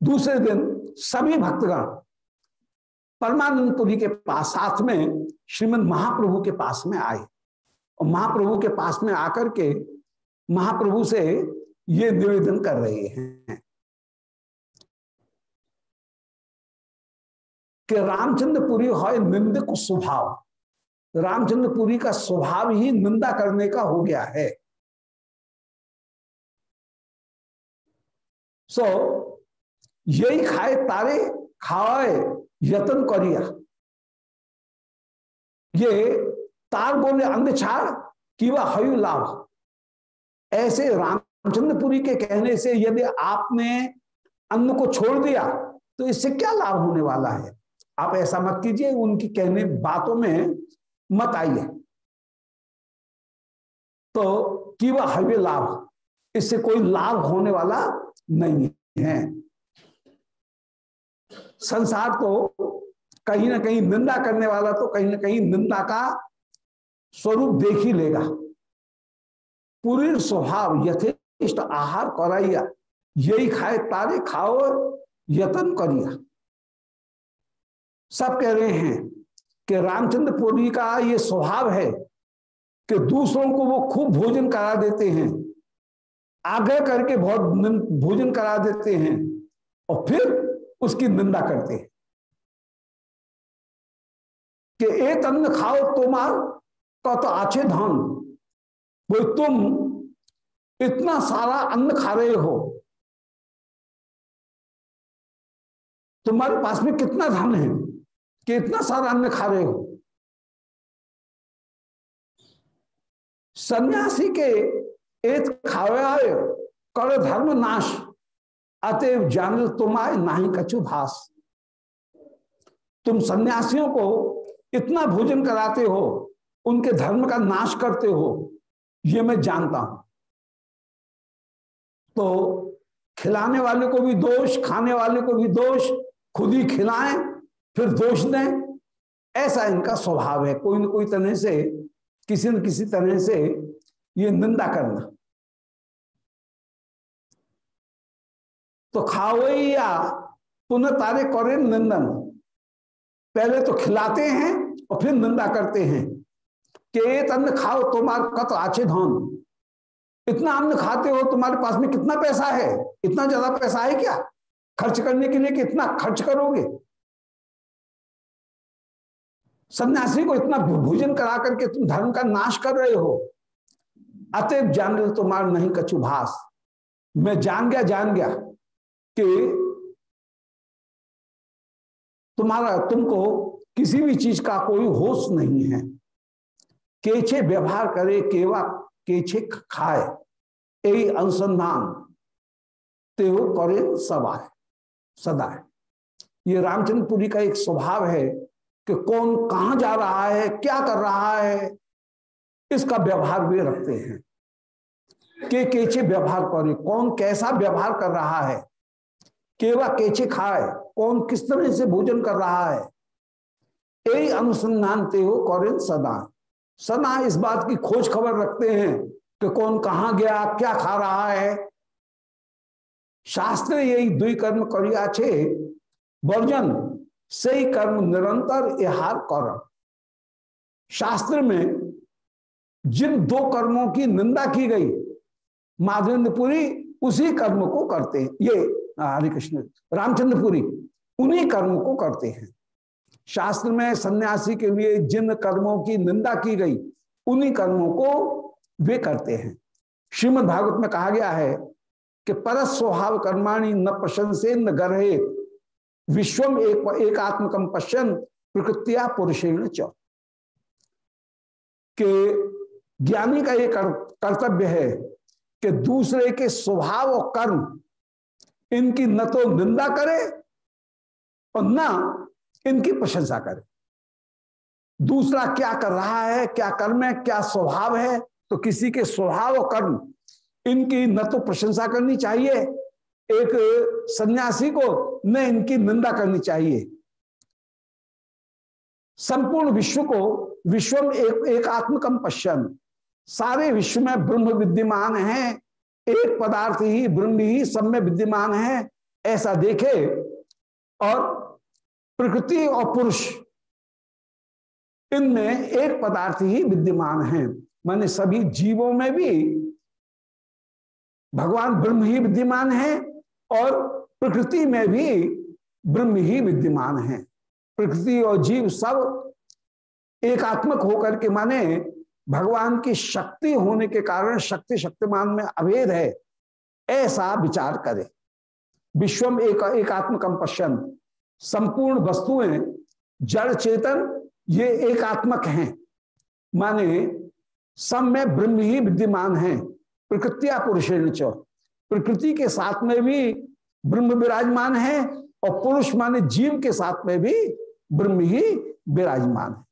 दूसरे दिन सभी भक्तगण परमानंदपुरी के पास साथ में श्रीमद महाप्रभु के पास में आए। और महाप्रभु के पास में आकर के महाप्रभु से ये निवेदन कर रहे हैं कि रामचंद्रपुरी है निंदक स्वभाव। रामचंद्रपुरी का स्वभाव ही निंदा करने का हो गया है। सो so, यही खाए तारे खाए यतन करिया। ये तार बोले अंग छाड़ कि वह हयु लाभ ऐसे रामचंद्रपुरी के कहने से यदि आपने अन्न को छोड़ दिया तो इससे क्या लाभ होने वाला है? आप ऐसा मत कीजिए, उनकी कहने बातों में मत आइए। तो कि वह हवे लाभ इससे कोई लाभ होने वाला नहीं है। संसार तो कहीं ना कहीं निंदा करने वाला तो कहीं ना कहीं निंदा का स्वरूप देख ही लेगा। पूरी स्वभाव, यथेष्ट आहार कराइया। यही खाए तारे खाओ यतन करिया। सब कह रहे हैं कि रामचंद्र पुरी का ये स्वभाव है कि दूसरों को वो खूब भोजन करा देते हैं, आग्रह करके बहुत भोजन करा देते हैं और फिर उसकी निंदा करते हैं। कि एक अन्न खाओ तुम्हार का तो आछे धन। वो तुम इतना सारा अन्न खा रहे हो, तुम्हारे पास में कितना धन है कि इतना सारा अन्न खा रहे हो? सन्यासी के एक खावे कर धर्म नाश। अतएव जान तुम्हारे नाही कछु भास। तुम सन्यासियों को इतना भोजन कराते हो, उनके धर्म का नाश करते हो, ये मैं जानता हूँ। तो खिलाने वाले को भी दोष, खाने वाले को भी दोष, खुद ही खिलाएँ, फिर दोष दें, ऐसा इनका स्वभाव है। कोई न कोई तरह से, किसी न किसी तरह से ये निंदा करना। तो खाओ या पुनः तारे करे निंदन। पहले तो खिलाते हैं और फिर निंदा करते हैं। कि अन्न खाओ, तुम्हारे कत आचे धन। इतना अन्न खाते हो, तुम्हारे पास में कितना पैसा है? इतना ज़्यादा पैसा है क्या? खर्च करने के लिए कितना खर्च करोगे? सन्यासी को इतना भोजन करा करके तुम धर्म का नाश कर रहे हो। अतएव जान रहे तुम्हारा नहीं कछु मैं जान गया जान गया। कि तुम्हारा, तुमको किसी भी चीज़ का कोई होश नहीं है। केचे व्यवहार करे, केवा, केचे खाए यही अनुसंधान ते करे सदा है सदा है ये रामचंद्रपुरी का एक स्वभाव है कि कौन कहाँ जा रहा है, क्या कर रहा है, इसका व्यवहार भी रखते हैं। के केचे व्यवहार करे, कौन कैसा व्यवहार कर रहा है केवा केचे खाए, कौन किस तरह से भोजन कर रहा है? यही अनुसंधान ते हो कौन सदा। सदा इस बात की खोज खबर रखते हैं कि कौन कहाँ गया, क्या खा रहा है। शास्त्र यही दुई कर्म करिया छे। वर्जन, सही कर्म निरंतर यहार कर शास्त्र में जिन दो कर्मों की निंदा की गई, माधवेंद्रपुरी उसी कर्म को करते हैं। ये हरे कृष्ण रामचंद्रपुरी, उन्हीं कर्मों को करते हैं। शास्त्र में सन्यासी के लिए जिन कर्मों की निंदा की गई, उन्हीं कर्मों को वे करते हैं। श्रीमद भागवत में कहा गया है कि परस स्वभाव कर्माणी न प्रशंसे न गर्हे विश्वम एक एक आत्मकम पश्चन प्रकृतिया पुरुषेण च। के ज्ञानी का एक कर्तव्य है कि दूसरे के स्वभाव और कर्म इनकी न तो निंदा करे और न इनकी प्रशंसा करे। दूसरा क्या कर रहा है क्या कर्म है क्या स्वभाव है तो किसी के स्वभाव और कर्म इनकी न तो प्रशंसा करनी चाहिए। एक सन्यासी को न इनकी निंदा करनी चाहिए। संपूर्ण विश्व को विश्व एक, एक आत्मकम पश्चन सारे विश्व में ब्रह्म विद्यमान है एक पदार्थ ही ब्रह्म ही सब में विद्यमान है, ऐसा देखे। और प्रकृति और पुरुष, इनमें एक पदार्थ ही विद्यमान है। माने सभी जीवों में भी भगवान ब्रह्म ही विद्यमान है और प्रकृति में भी ब्रह्म ही विद्यमान है। प्रकृति और जीव सब एकात्मक होकर के माने भगवान की शक्ति होने के कारण शक्ति शक्तिमान में अभेद है, ऐसा विचार करे। विश्वम एक एकात्मकम पश्चन संपूर्ण वस्तुएँ, जड़ चेतन, ये एकात्मक हैं। माने सब में ब्रह्म ही विद्यमान है, प्रकृतिया पुरुषेण प्रकृति के साथ में भी ब्रह्म विराजमान है, और पुरुष माने जीव के साथ में भी ब्रह्म ही विराजमान है।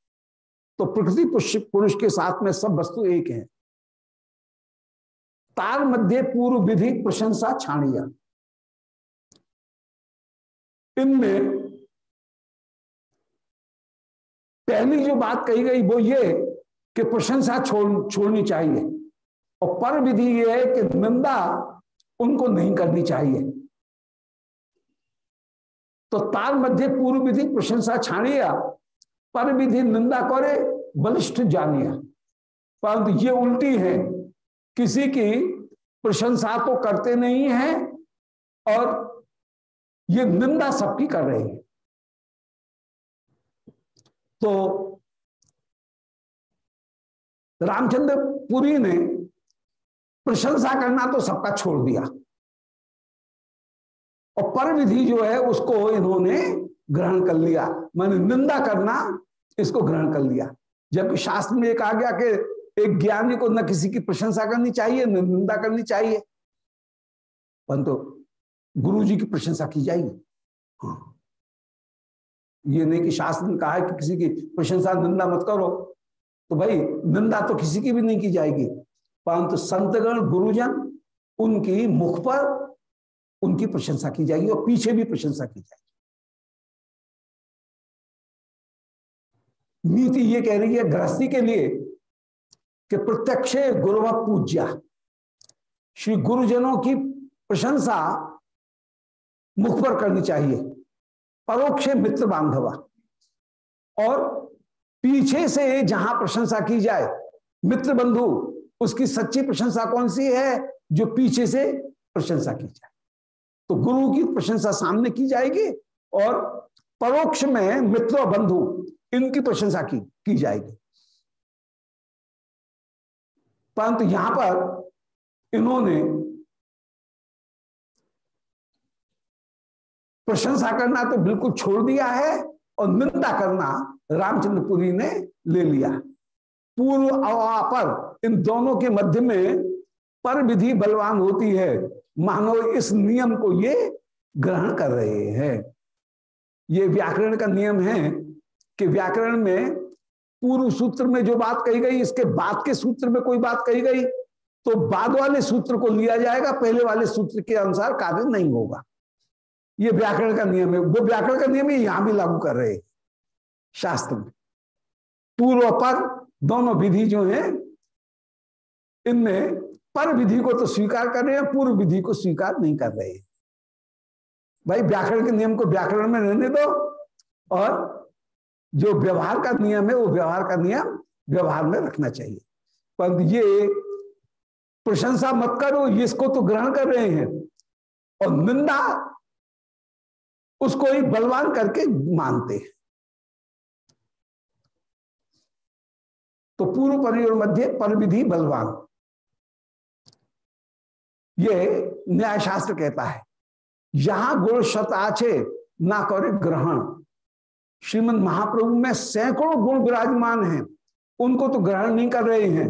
तो प्रकृति पुरुष के साथ में सब वस्तु एक है। तार मध्य पूर्व विधि प्रशंसा छाणिया। इनमें पहली जो बात कही गई वो ये कि प्रशंसा छोड़, छोड़नी चाहिए। और पर विधि ये है कि निंदा उनको नहीं करनी चाहिए। तो तार मध्य पूर्व विधि प्रशंसा छाड़िया पर विधि निंदा करे, बलिष्ठ जानिया परंतु ये उल्टी है, किसी की प्रशंसा तो करते नहीं है और ये निंदा सबकी कर रहे हैं। तो रामचंद्र पुरी ने प्रशंसा करना तो सबका छोड़ दिया। और पर विधि जो है, उसको इन्होंने ग्रहण कर लिया। मैंने निंदा करना, इसको ग्रहण कर लिया। जबकि शास्त्र में एक आ गया कि एक ज्ञानी को न किसी की प्रशंसा करनी चाहिए, न निंदा करनी चाहिए। परंतु गुरु जी की प्रशंसा की जाएगी। हाँ। ये नहीं कि शास्त्र ने कहा है कि किसी की प्रशंसा, निंदा मत करो। तो भाई, निंदा तो किसी की भी नहीं की जाएगी। परंतु संतगण, गुरुजन, उनकी मुख पर उनकी प्रशंसा की जाएगी और पीछे भी प्रशंसा की जाएगी। नीति ये कह रही है, गृहस्थी के लिए कि प्रत्यक्ष गुरुव पूज्या। श्री गुरुजनों की प्रशंसा मुख पर करनी चाहिए। परोक्ष मित्र बांधवा। और पीछे से जहाँ प्रशंसा की जाए, मित्र बंधु, उसकी सच्ची प्रशंसा कौन सी है, जो पीछे से प्रशंसा की जाए। तो गुरु की प्रशंसा सामने की जाएगी और परोक्ष में मित्र बंधु इनकी प्रशंसा की की जाएगी। परंतु यहाँ पर इन्होंने प्रशंसा करना तो बिल्कुल छोड़ दिया है और निंदा करना रामचंद्रपुरी ने ले लिया। पूर्व अवापर इन दोनों के मध्य में पर विधि बलवान होती है। मानो इस नियम को ये ग्रहण कर रहे हैं। ये व्याकरण का नियम है कि व्याकरण में पूर्व सूत्र में जो बात कही गई, इसके बाद के सूत्र में कोई बात कही गई तो बाद वाले सूत्र को लिया जाएगा, पहले वाले सूत्र के अनुसार कार्य नहीं होगा। ये व्याकरण का नियम है। वो व्याकरण का नियम है यहाँ भी लागू कर रहे शास्त्र में। पूर्व पर दोनों विधि जो है, इनमें पर विधि को तो स्वीकार कर रहे हैं, पूर्व विधि को स्वीकार नहीं कर रहे भाई, व्याकरण के नियम को व्याकरण में रहने दो और जो व्यवहार का नियम है, वो व्यवहार का नियम व्यवहार में रखना चाहिए। पर ये, प्रशंसा मत करो, इसको तो ग्रहण कर रहे हैं। और निंदा उसको ही बलवान करके मानते हैं। तो पूर्व परिवर मध्य परविधि बलवान। ये न्याय शास्त्र कहता है, यहाँ गुण शताचे ना करे ग्रहण। श्रीमद महाप्रभु में सैकड़ों गुण विराजमान हैं। उनको तो ग्रहण नहीं कर रहे हैं।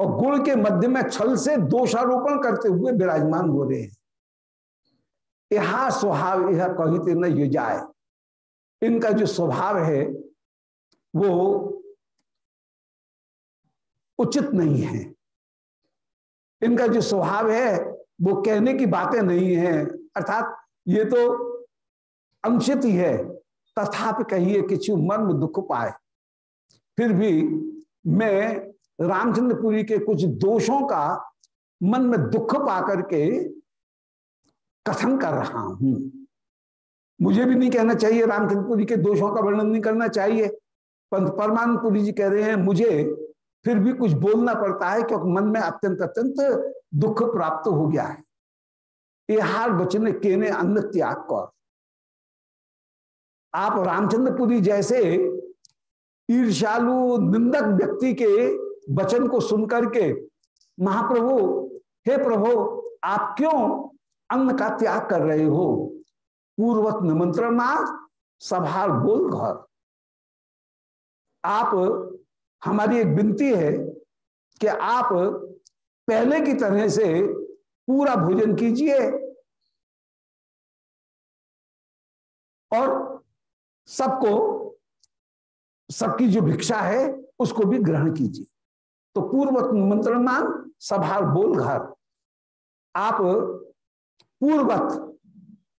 और गुण के मध्य में छल से दोषारोपण करते हुए विराजमान हो रहे हैं। यहा स्वभाव यह कहते न ये जाए इनका जो स्वभाव है, वो उचित नहीं है। इनका जो स्वभाव है, वो कहने की बातें नहीं है। अर्थात ये तो अंशित ही है। तथापि कहिए कि मर्म दुख पाए। फिर भी मैं रामचंद्रपुरी के कुछ दोषों का मन में दुख पा करके कथन कर रहा हूँ। मुझे भी नहीं कहना चाहिए रामचंद्रपुरी के दोषों का वर्णन नहीं करना चाहिए। परंतु परमानपुरी जी कह रहे हैं, मुझे फिर भी कुछ बोलना पड़ता है क्योंकि मन में अत्यंत अत्यंत दुख प्राप्त हो गया है। हार बचने केने अन्न त्याग कर। आप रामचंद्रपुरी जैसे ईर्षालु निंदक व्यक्ति के वचन को सुनकर के महाप्रभु, हे प्रभु, आप क्यों अन्न का त्याग कर रहे हो? पूर्वत निमंत्रण सभा बोल घर। आप, हमारी एक विनती है कि आप पहले की तरह से पूरा भोजन कीजिए सबको, सबकी जो भिक्षा है, उसको भी ग्रहण कीजिए। तो पूर्व निमंत्रण मान सभा बोल घर आप पूर्वत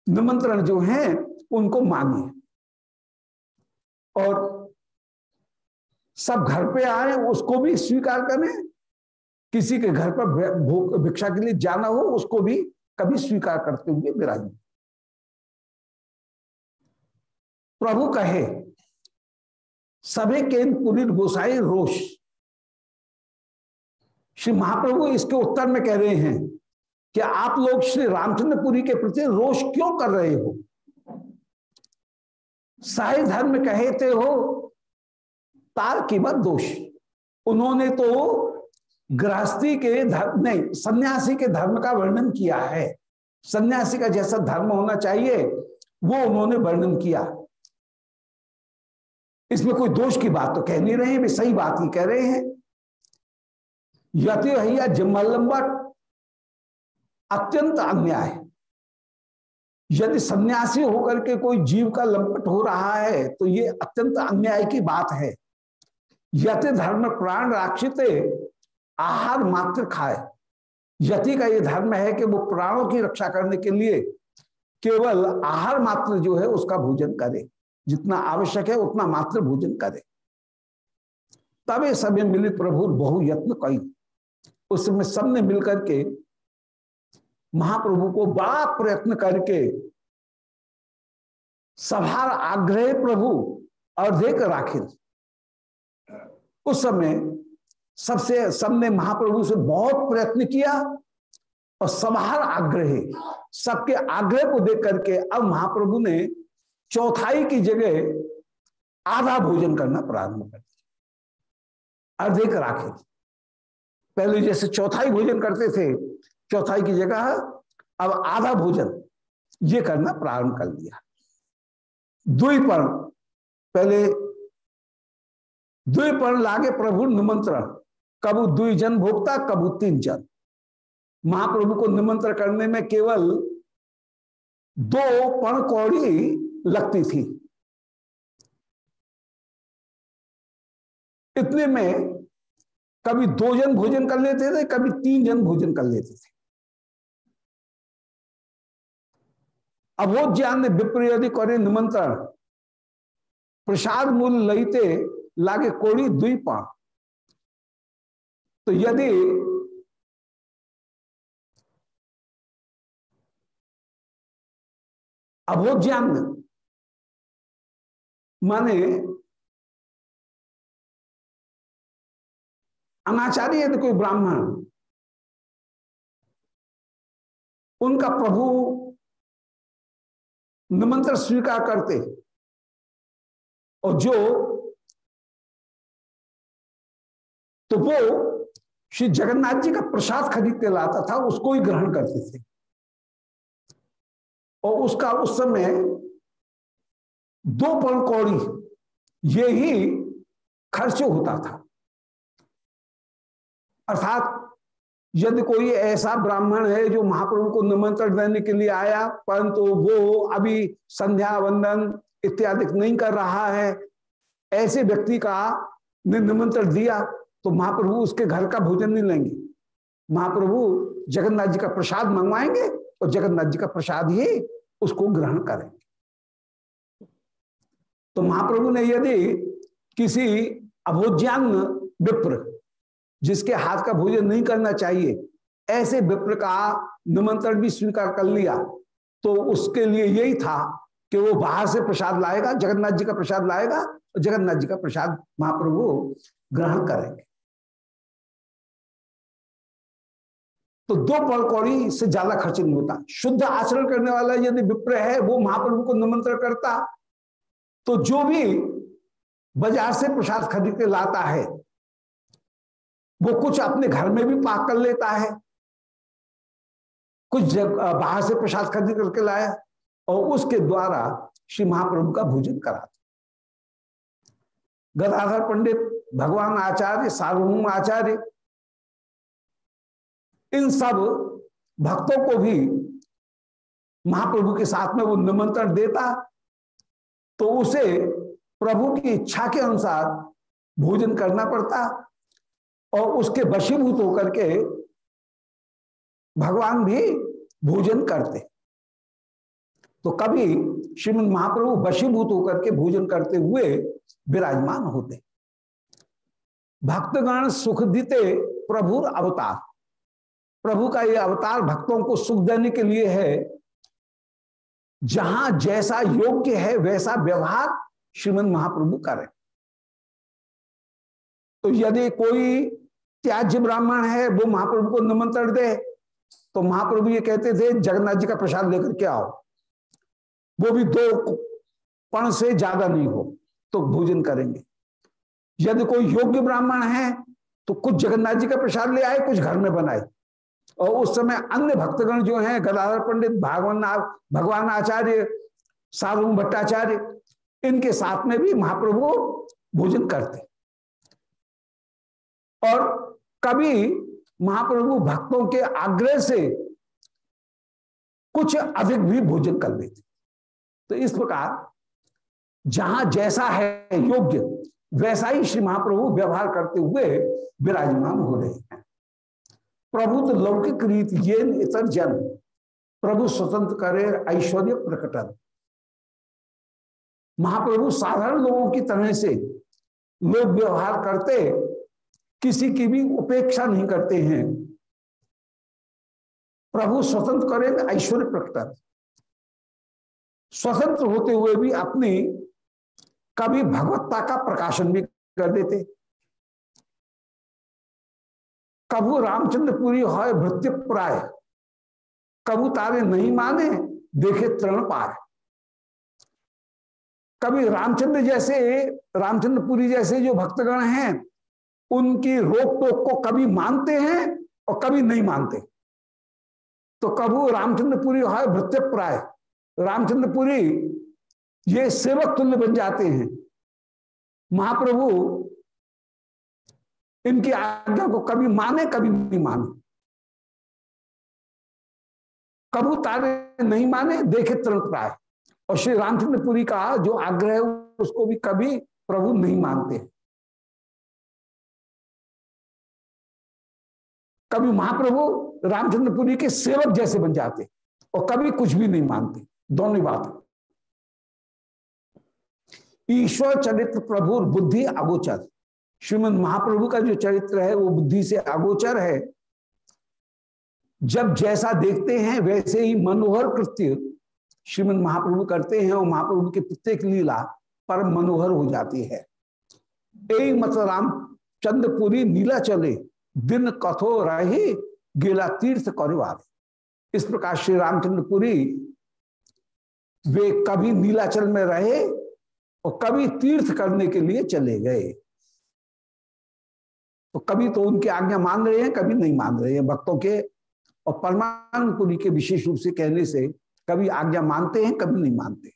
निमंत्रण जो है, उनको मानिए। और सब घर पे आए उसको भी स्वीकार करें। किसी के घर पर भिक्षा के लिए जाना हो, उसको भी कभी स्वीकार करते हुए विराज प्रभु कहे, सभी केन पुरी गोसाई रोष। श्री महाप्रभु इसके उत्तर में कह रहे हैं कि आप लोग श्री रामचंद्रपुरी के प्रति रोष क्यों कर रहे हो? साहिब धर्म कहते हो, तार की बात दोष। उन्होंने तो गृहस्थी के धर्म, नहीं, सन्यासी के धर्म का वर्णन किया है। सन्यासी का जैसा धर्म होना चाहिए, वो उन्होंने वर्णन किया। इसमें कोई दोष की बात तो कह नहीं रहे वे सही बात ही कह रहे हैं। यति भैया जिम्मलंबट अत्यंत अन्याय। यदि सन्यासी होकर के कोई जीव का लंपट हो रहा है तो ये अत्यंत अन्याय की बात है। यति धर्म प्राण राक्षित आहार मात्र खाए। यति का ये धर्म है कि वो प्राणों की रक्षा करने के लिए केवल आहार मात्र जो है उसका भोजन करे। जितना आवश्यक है, उतना मात्र भोजन करे। तबे सभी मिलित प्रभु बहु यत्न कई। उस समय सबने मिलकर के महाप्रभु को बड़ा प्रयत्न करके सभार आग्रह प्रभु अर्धेक राखिल। उस समय सबसे, सबने महाप्रभु से बहुत प्रयत्न किया और सभार आग्रह, सबके आग्रह को देख करके अब महाप्रभु ने चौथाई की जगह आधा भोजन करना प्रारंभ कर दिया अर्धेक राखे पहले जैसे चौथाई भोजन करते थे, चौथाई की जगह अब आधा भोजन ये करना प्रारंभ कर दिया। द्विपर्ण पहले द्विपर्ण लागे प्रभु निमंत्रण। कबू दुई जन भोगता कबू तीन जन। महाप्रभु को निमंत्रण करने में केवल दो पण कौड़ी लगती थी। इतने में कभी दो जन भोजन कर लेते थे, कभी तीन जन भोजन कर लेते थे। अबोध ज्ञान ने विप्र करे निमंत्रण, प्रसाद मूल लईते लागे कोड़ी द्वीपा। तो यदि अभोज्ञान माने अनाचारी यदि कोई ब्राह्मण, उनका प्रभु निमंत्रण स्वीकार करते और जो तो वो श्री जगन्नाथ जी का प्रसाद खरीद के लाता था, उसको ही ग्रहण करते थे। और उसका उस समय दो पल कौड़ी, ये ही खर्च होता था। अर्थात, यदि कोई ऐसा ब्राह्मण है जो महाप्रभु को निमंत्रण देने के लिए आया, परंतु तो वो अभी संध्या वंदन इत्यादि नहीं कर रहा है, ऐसे व्यक्ति का निमंत्रण दिया तो महाप्रभु उसके घर का भोजन नहीं लेंगे। महाप्रभु जगन्नाथ जी का प्रसाद मंगवाएँगे और जगन्नाथ जी का प्रसाद ही उसको ग्रहण करेंगे। तो महाप्रभु ने यदि किसी अभोज्यान विप्र, जिसके हाथ का भोजन नहीं करना चाहिए, ऐसे विप्र का निमंत्रण भी स्वीकार कर लिया तो उसके लिए यही था कि वो बाहर से प्रसाद लाएगा, जगन्नाथ जी का प्रसाद लाएगा, और जगन्नाथ जी का प्रसाद महाप्रभु ग्रहण करेंगे। तो दो पल कौड़ी से ज़्यादा खर्च नहीं होता। शुद्ध आचरण करने वाला यदि विप्र है, वो महाप्रभु को निमंत्रण करता तो जो भी बाज़ार से प्रसाद खरीद के लाता है, वो कुछ अपने घर में भी पाक कर लेता है। कुछ बाहर से प्रसाद खरीद करके लाया और उसके द्वारा श्री महाप्रभु का भोजन कराता। गदाधर पंडित, भगवान आचार्य, सार्वभौम आचार्य, इन सब भक्तों को भी महाप्रभु के साथ में वो निमंत्रण देता तो उसे प्रभु की इच्छा के अनुसार भोजन करना पड़ता और उसके वशीभूत होकर के भगवान भी भोजन करते। तो कभी श्रीमद महाप्रभु वशीभूत होकर के भोजन करते हुए विराजमान होते। भक्तगण सुख दीते प्रभुर अवतार। प्रभु का ये अवतार भक्तों को सुख देने के लिए है जहाँ जैसा योग्य है, वैसा व्यवहार श्रीमद महाप्रभु करें तो यदि कोई त्याज्य ब्राह्मण है, वो महाप्रभु को निमंत्रण दे तो महाप्रभु ये कहते थे, जगन्नाथ जी का प्रसाद लेकर के आओ। वो भी दो पण से ज़्यादा नहीं हो तो भोजन करेंगे। यदि कोई योग्य ब्राह्मण है तो कुछ जगन्नाथ जी का प्रसाद ले आए, कुछ घर में बनाए। और उस समय अन्य भक्तगण जो हैं, गदाधर पंडित भागवान भगवान आचार्य, सार्वभौम भट्टाचार्य, इनके साथ में भी महाप्रभु भोजन करते। और कभी महाप्रभु भक्तों के आग्रह से कुछ अधिक भी भोजन कर लेते। तो इस प्रकार जहाँ जैसा है योग्य, वैसा ही श्री महाप्रभु व्यवहार करते हुए विराजमान हो रहे। हैं प्रभु तो लौकिक रीत, ये इतर जन। प्रभु स्वतंत्र करे, ऐश्वर्य प्रकटन। महाप्रभु साधारण लोगों की तरह से लोग व्यवहार करते, किसी की भी उपेक्षा नहीं करते हैं। प्रभु स्वतंत्र करें, ऐश्वर्य प्रकटन। स्वतंत्र होते हुए भी अपनी कभी भगवत्ता का प्रकाशन भी कर देते। कभू रामचंद्रपुरी है भृत्य प्राय कबू तारे नहीं माने, देखे तृण पार। कभी रामचंद्र जैसे, रामचंद्रपुरी जैसे जो भक्तगण हैं, उनकी रोक टोक को कभी मानते हैं और कभी नहीं मानते। तो कभू रामचंद्रपुरी है भृत्य प्राय रामचंद्रपुरी, ये सेवक तुल्य बन जाते हैं। महाप्रभु इनकी आज्ञा को कभी माने, कभी नहीं माने। कबू तारे नहीं माने, देखे तुरंत प्राय और श्री रामचंद्रपुरी का जो आग्रह है, उसको भी कभी प्रभु नहीं मानते। कभी महाप्रभु रामचंद्रपुरी के सेवक जैसे बन जाते और कभी कुछ भी नहीं मानते। दोनों बात। ईश्वर चरित्र प्रभु बुद्धि अगोचर श्रीमद महाप्रभु का जो चरित्र है, वो बुद्धि से अगोचर है। जब जैसा देखते हैं, वैसे ही मनोहर कृत्य श्रीमद महाप्रभु करते हैं और महाप्रभु की प्रत्येक लीला परम मनोहर हो जाती है। यही मत राम चंद्रपुरी नीला चले, दिन कथो रहे, गेला तीर्थ करवार। इस प्रकार श्री रामचंद्रपुरी, वे कभी नीलाचल में रहे और कभी तीर्थ करने के लिए चले गए। तो कभी तो उनकी आज्ञा मान रहे हैं, कभी नहीं मान रहे हैं। भक्तों के और परमानपुरी के विशेष रूप से कहने से कभी आज्ञा मानते हैं, कभी नहीं मानते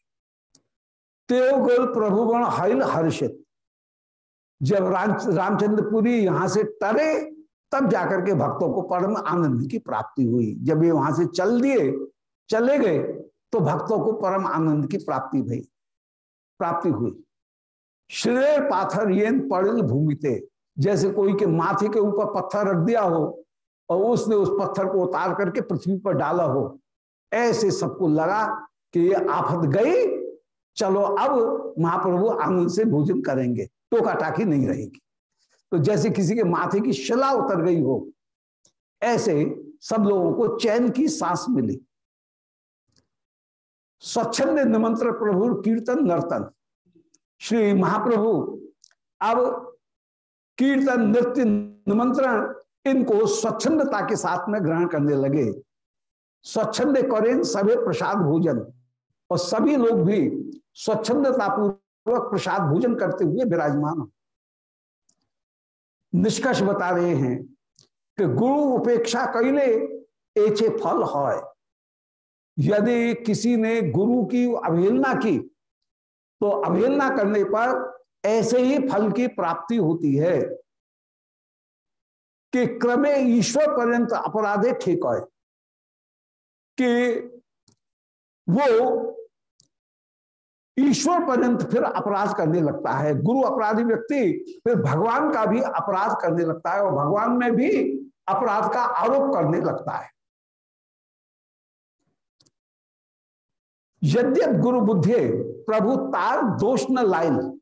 तेवगोल प्रभुगण हल हर्षित। जब राम, रामचंद्रपुरी यहाँ से टरे तब जाकर के भक्तों को परम आनंद की प्राप्ति हुई। जब ये वहाँ से चल दिए, चले गए तो भक्तों को परम आनंद की प्राप्ति भई, प्राप्ति हुई। श्रेय पाथर ये पड़ल भूमिते। जैसे कोई के माथे के ऊपर पत्थर रख दिया हो और उसने उस पत्थर को उतार करके पृथ्वी पर डाला हो, ऐसे सबको लगा कि ये आफत गई, चलो अब महाप्रभु आनंद से भोजन करेंगे टोका टाकी नहीं रहेगी। तो जैसे किसी के माथे की शिला उतर गई हो, ऐसे सब लोगों को चैन की सांस मिली। स्वच्छंद निमंत्रण प्रभु कीर्तन नर्तन। श्री महाप्रभु, अब कीर्तन, नृत्य, निमंत्रण, इनको स्वच्छंदता के साथ में ग्रहण करने लगे। स्वच्छंद करें, सभी प्रसाद भोजन। और सभी लोग भी स्वच्छंदता पूर्वक प्रसाद भोजन करते हुए विराजमान निष्कर्ष बता रहे हैं कि गुरु उपेक्षा कैले एचे फल है यदि किसी ने गुरु की अवहेलना की तो अवहेलना करने पर ऐसे ही फल की प्राप्ति होती है कि क्रमे ईश्वर पर्यंत अपराधे ठीक है कि वो ईश्वर पर्यंत फिर अपराध करने लगता है। गुरु अपराधी व्यक्ति फिर भगवान का भी अपराध करने लगता है और भगवान में भी अपराध का आरोप करने लगता है। यद्यप गुरु बुद्धि, प्रभु तार दोष न लाइन।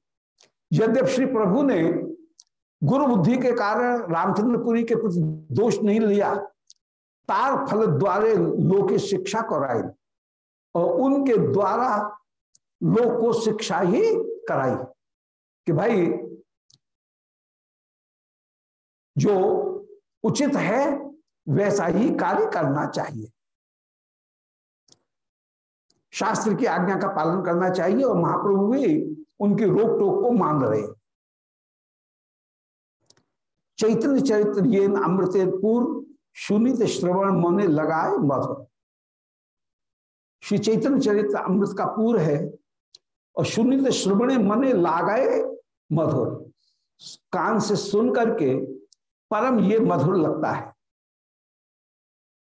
यद्यप श्री प्रभु ने गुरु बुद्धि के कारण रामचंद्रपुरी के प्रति दोष नहीं लिया, तार फल द्वारे लोग शिक्षा कराई और उनके द्वारा लोग को शिक्षा ही कराई कि भाई, जो उचित है, वैसा ही कार्य करना चाहिए। शास्त्र की आज्ञा का पालन करना चाहिए और महाप्रभु भी उनकी रोक टोक को मान रहे चैतन्य चरित्र ये अमृत पूर्व सुनित श्रवण मने लगाए मधुर श्री चैतन्य चरित्र अमृत का पूर है और सुनित श्रवणे मने लगाए मधुर कान से सुन करके परम ये मधुर लगता है।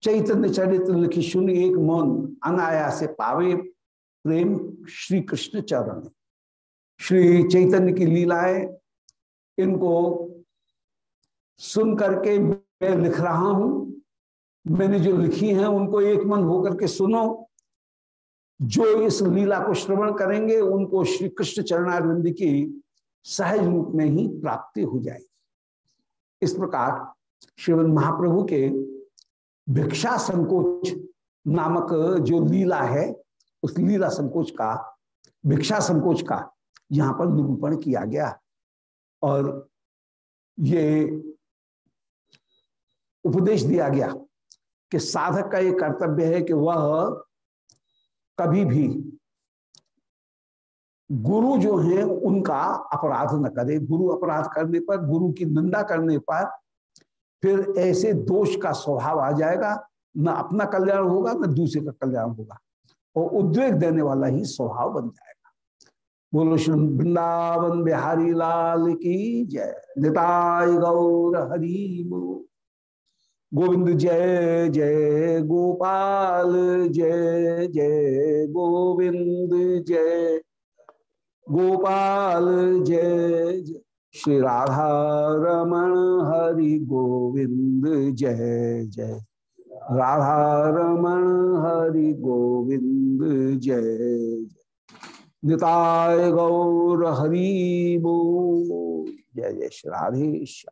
चैतन्य चरित्र लिखी सुन एक मौन अनाया से पावे प्रेम श्री कृष्ण चरण। श्री चैतन्य की लीलाएँ इनको सुन करके मैं लिख रहा हूँ। मैंने जो लिखी हैं, उनको एक मन होकर के सुनो। जो इस लीला को श्रवण करेंगे, उनको श्री कृष्ण चरणारविंद की सहज रूप में ही प्राप्ति हो जाएगी। इस प्रकार श्रीमद महाप्रभु के भिक्षा संकोच नामक जो लीला है, उस लीला संकोच का, भिक्षा संकोच का यहाँ पर निरूपण किया गया। और ये उपदेश दिया गया कि साधक का ये कर्तव्य है कि वह कभी भी गुरु जो है, उनका अपराध न करे। गुरु अपराध करने पर, गुरु की निंदा करने पर फिर ऐसे दोष का स्वभाव आ जाएगा। न अपना कल्याण होगा, न दूसरे का कल्याण होगा। और उद्वेग देने वाला ही स्वभाव बन जाएगा। बोलो श्री वृंदावन बिहारी लाल की जय। निताय गौर हरि गोविंद जय जय गोपाल, जय जय गोविंद, जय गोपाल, जय जय श्री राधा रमण हरि गोविंद, जय जय राधा रमण हरि गोविंद, जय जय निताय गौर हरी बो जय जय श्री राधेश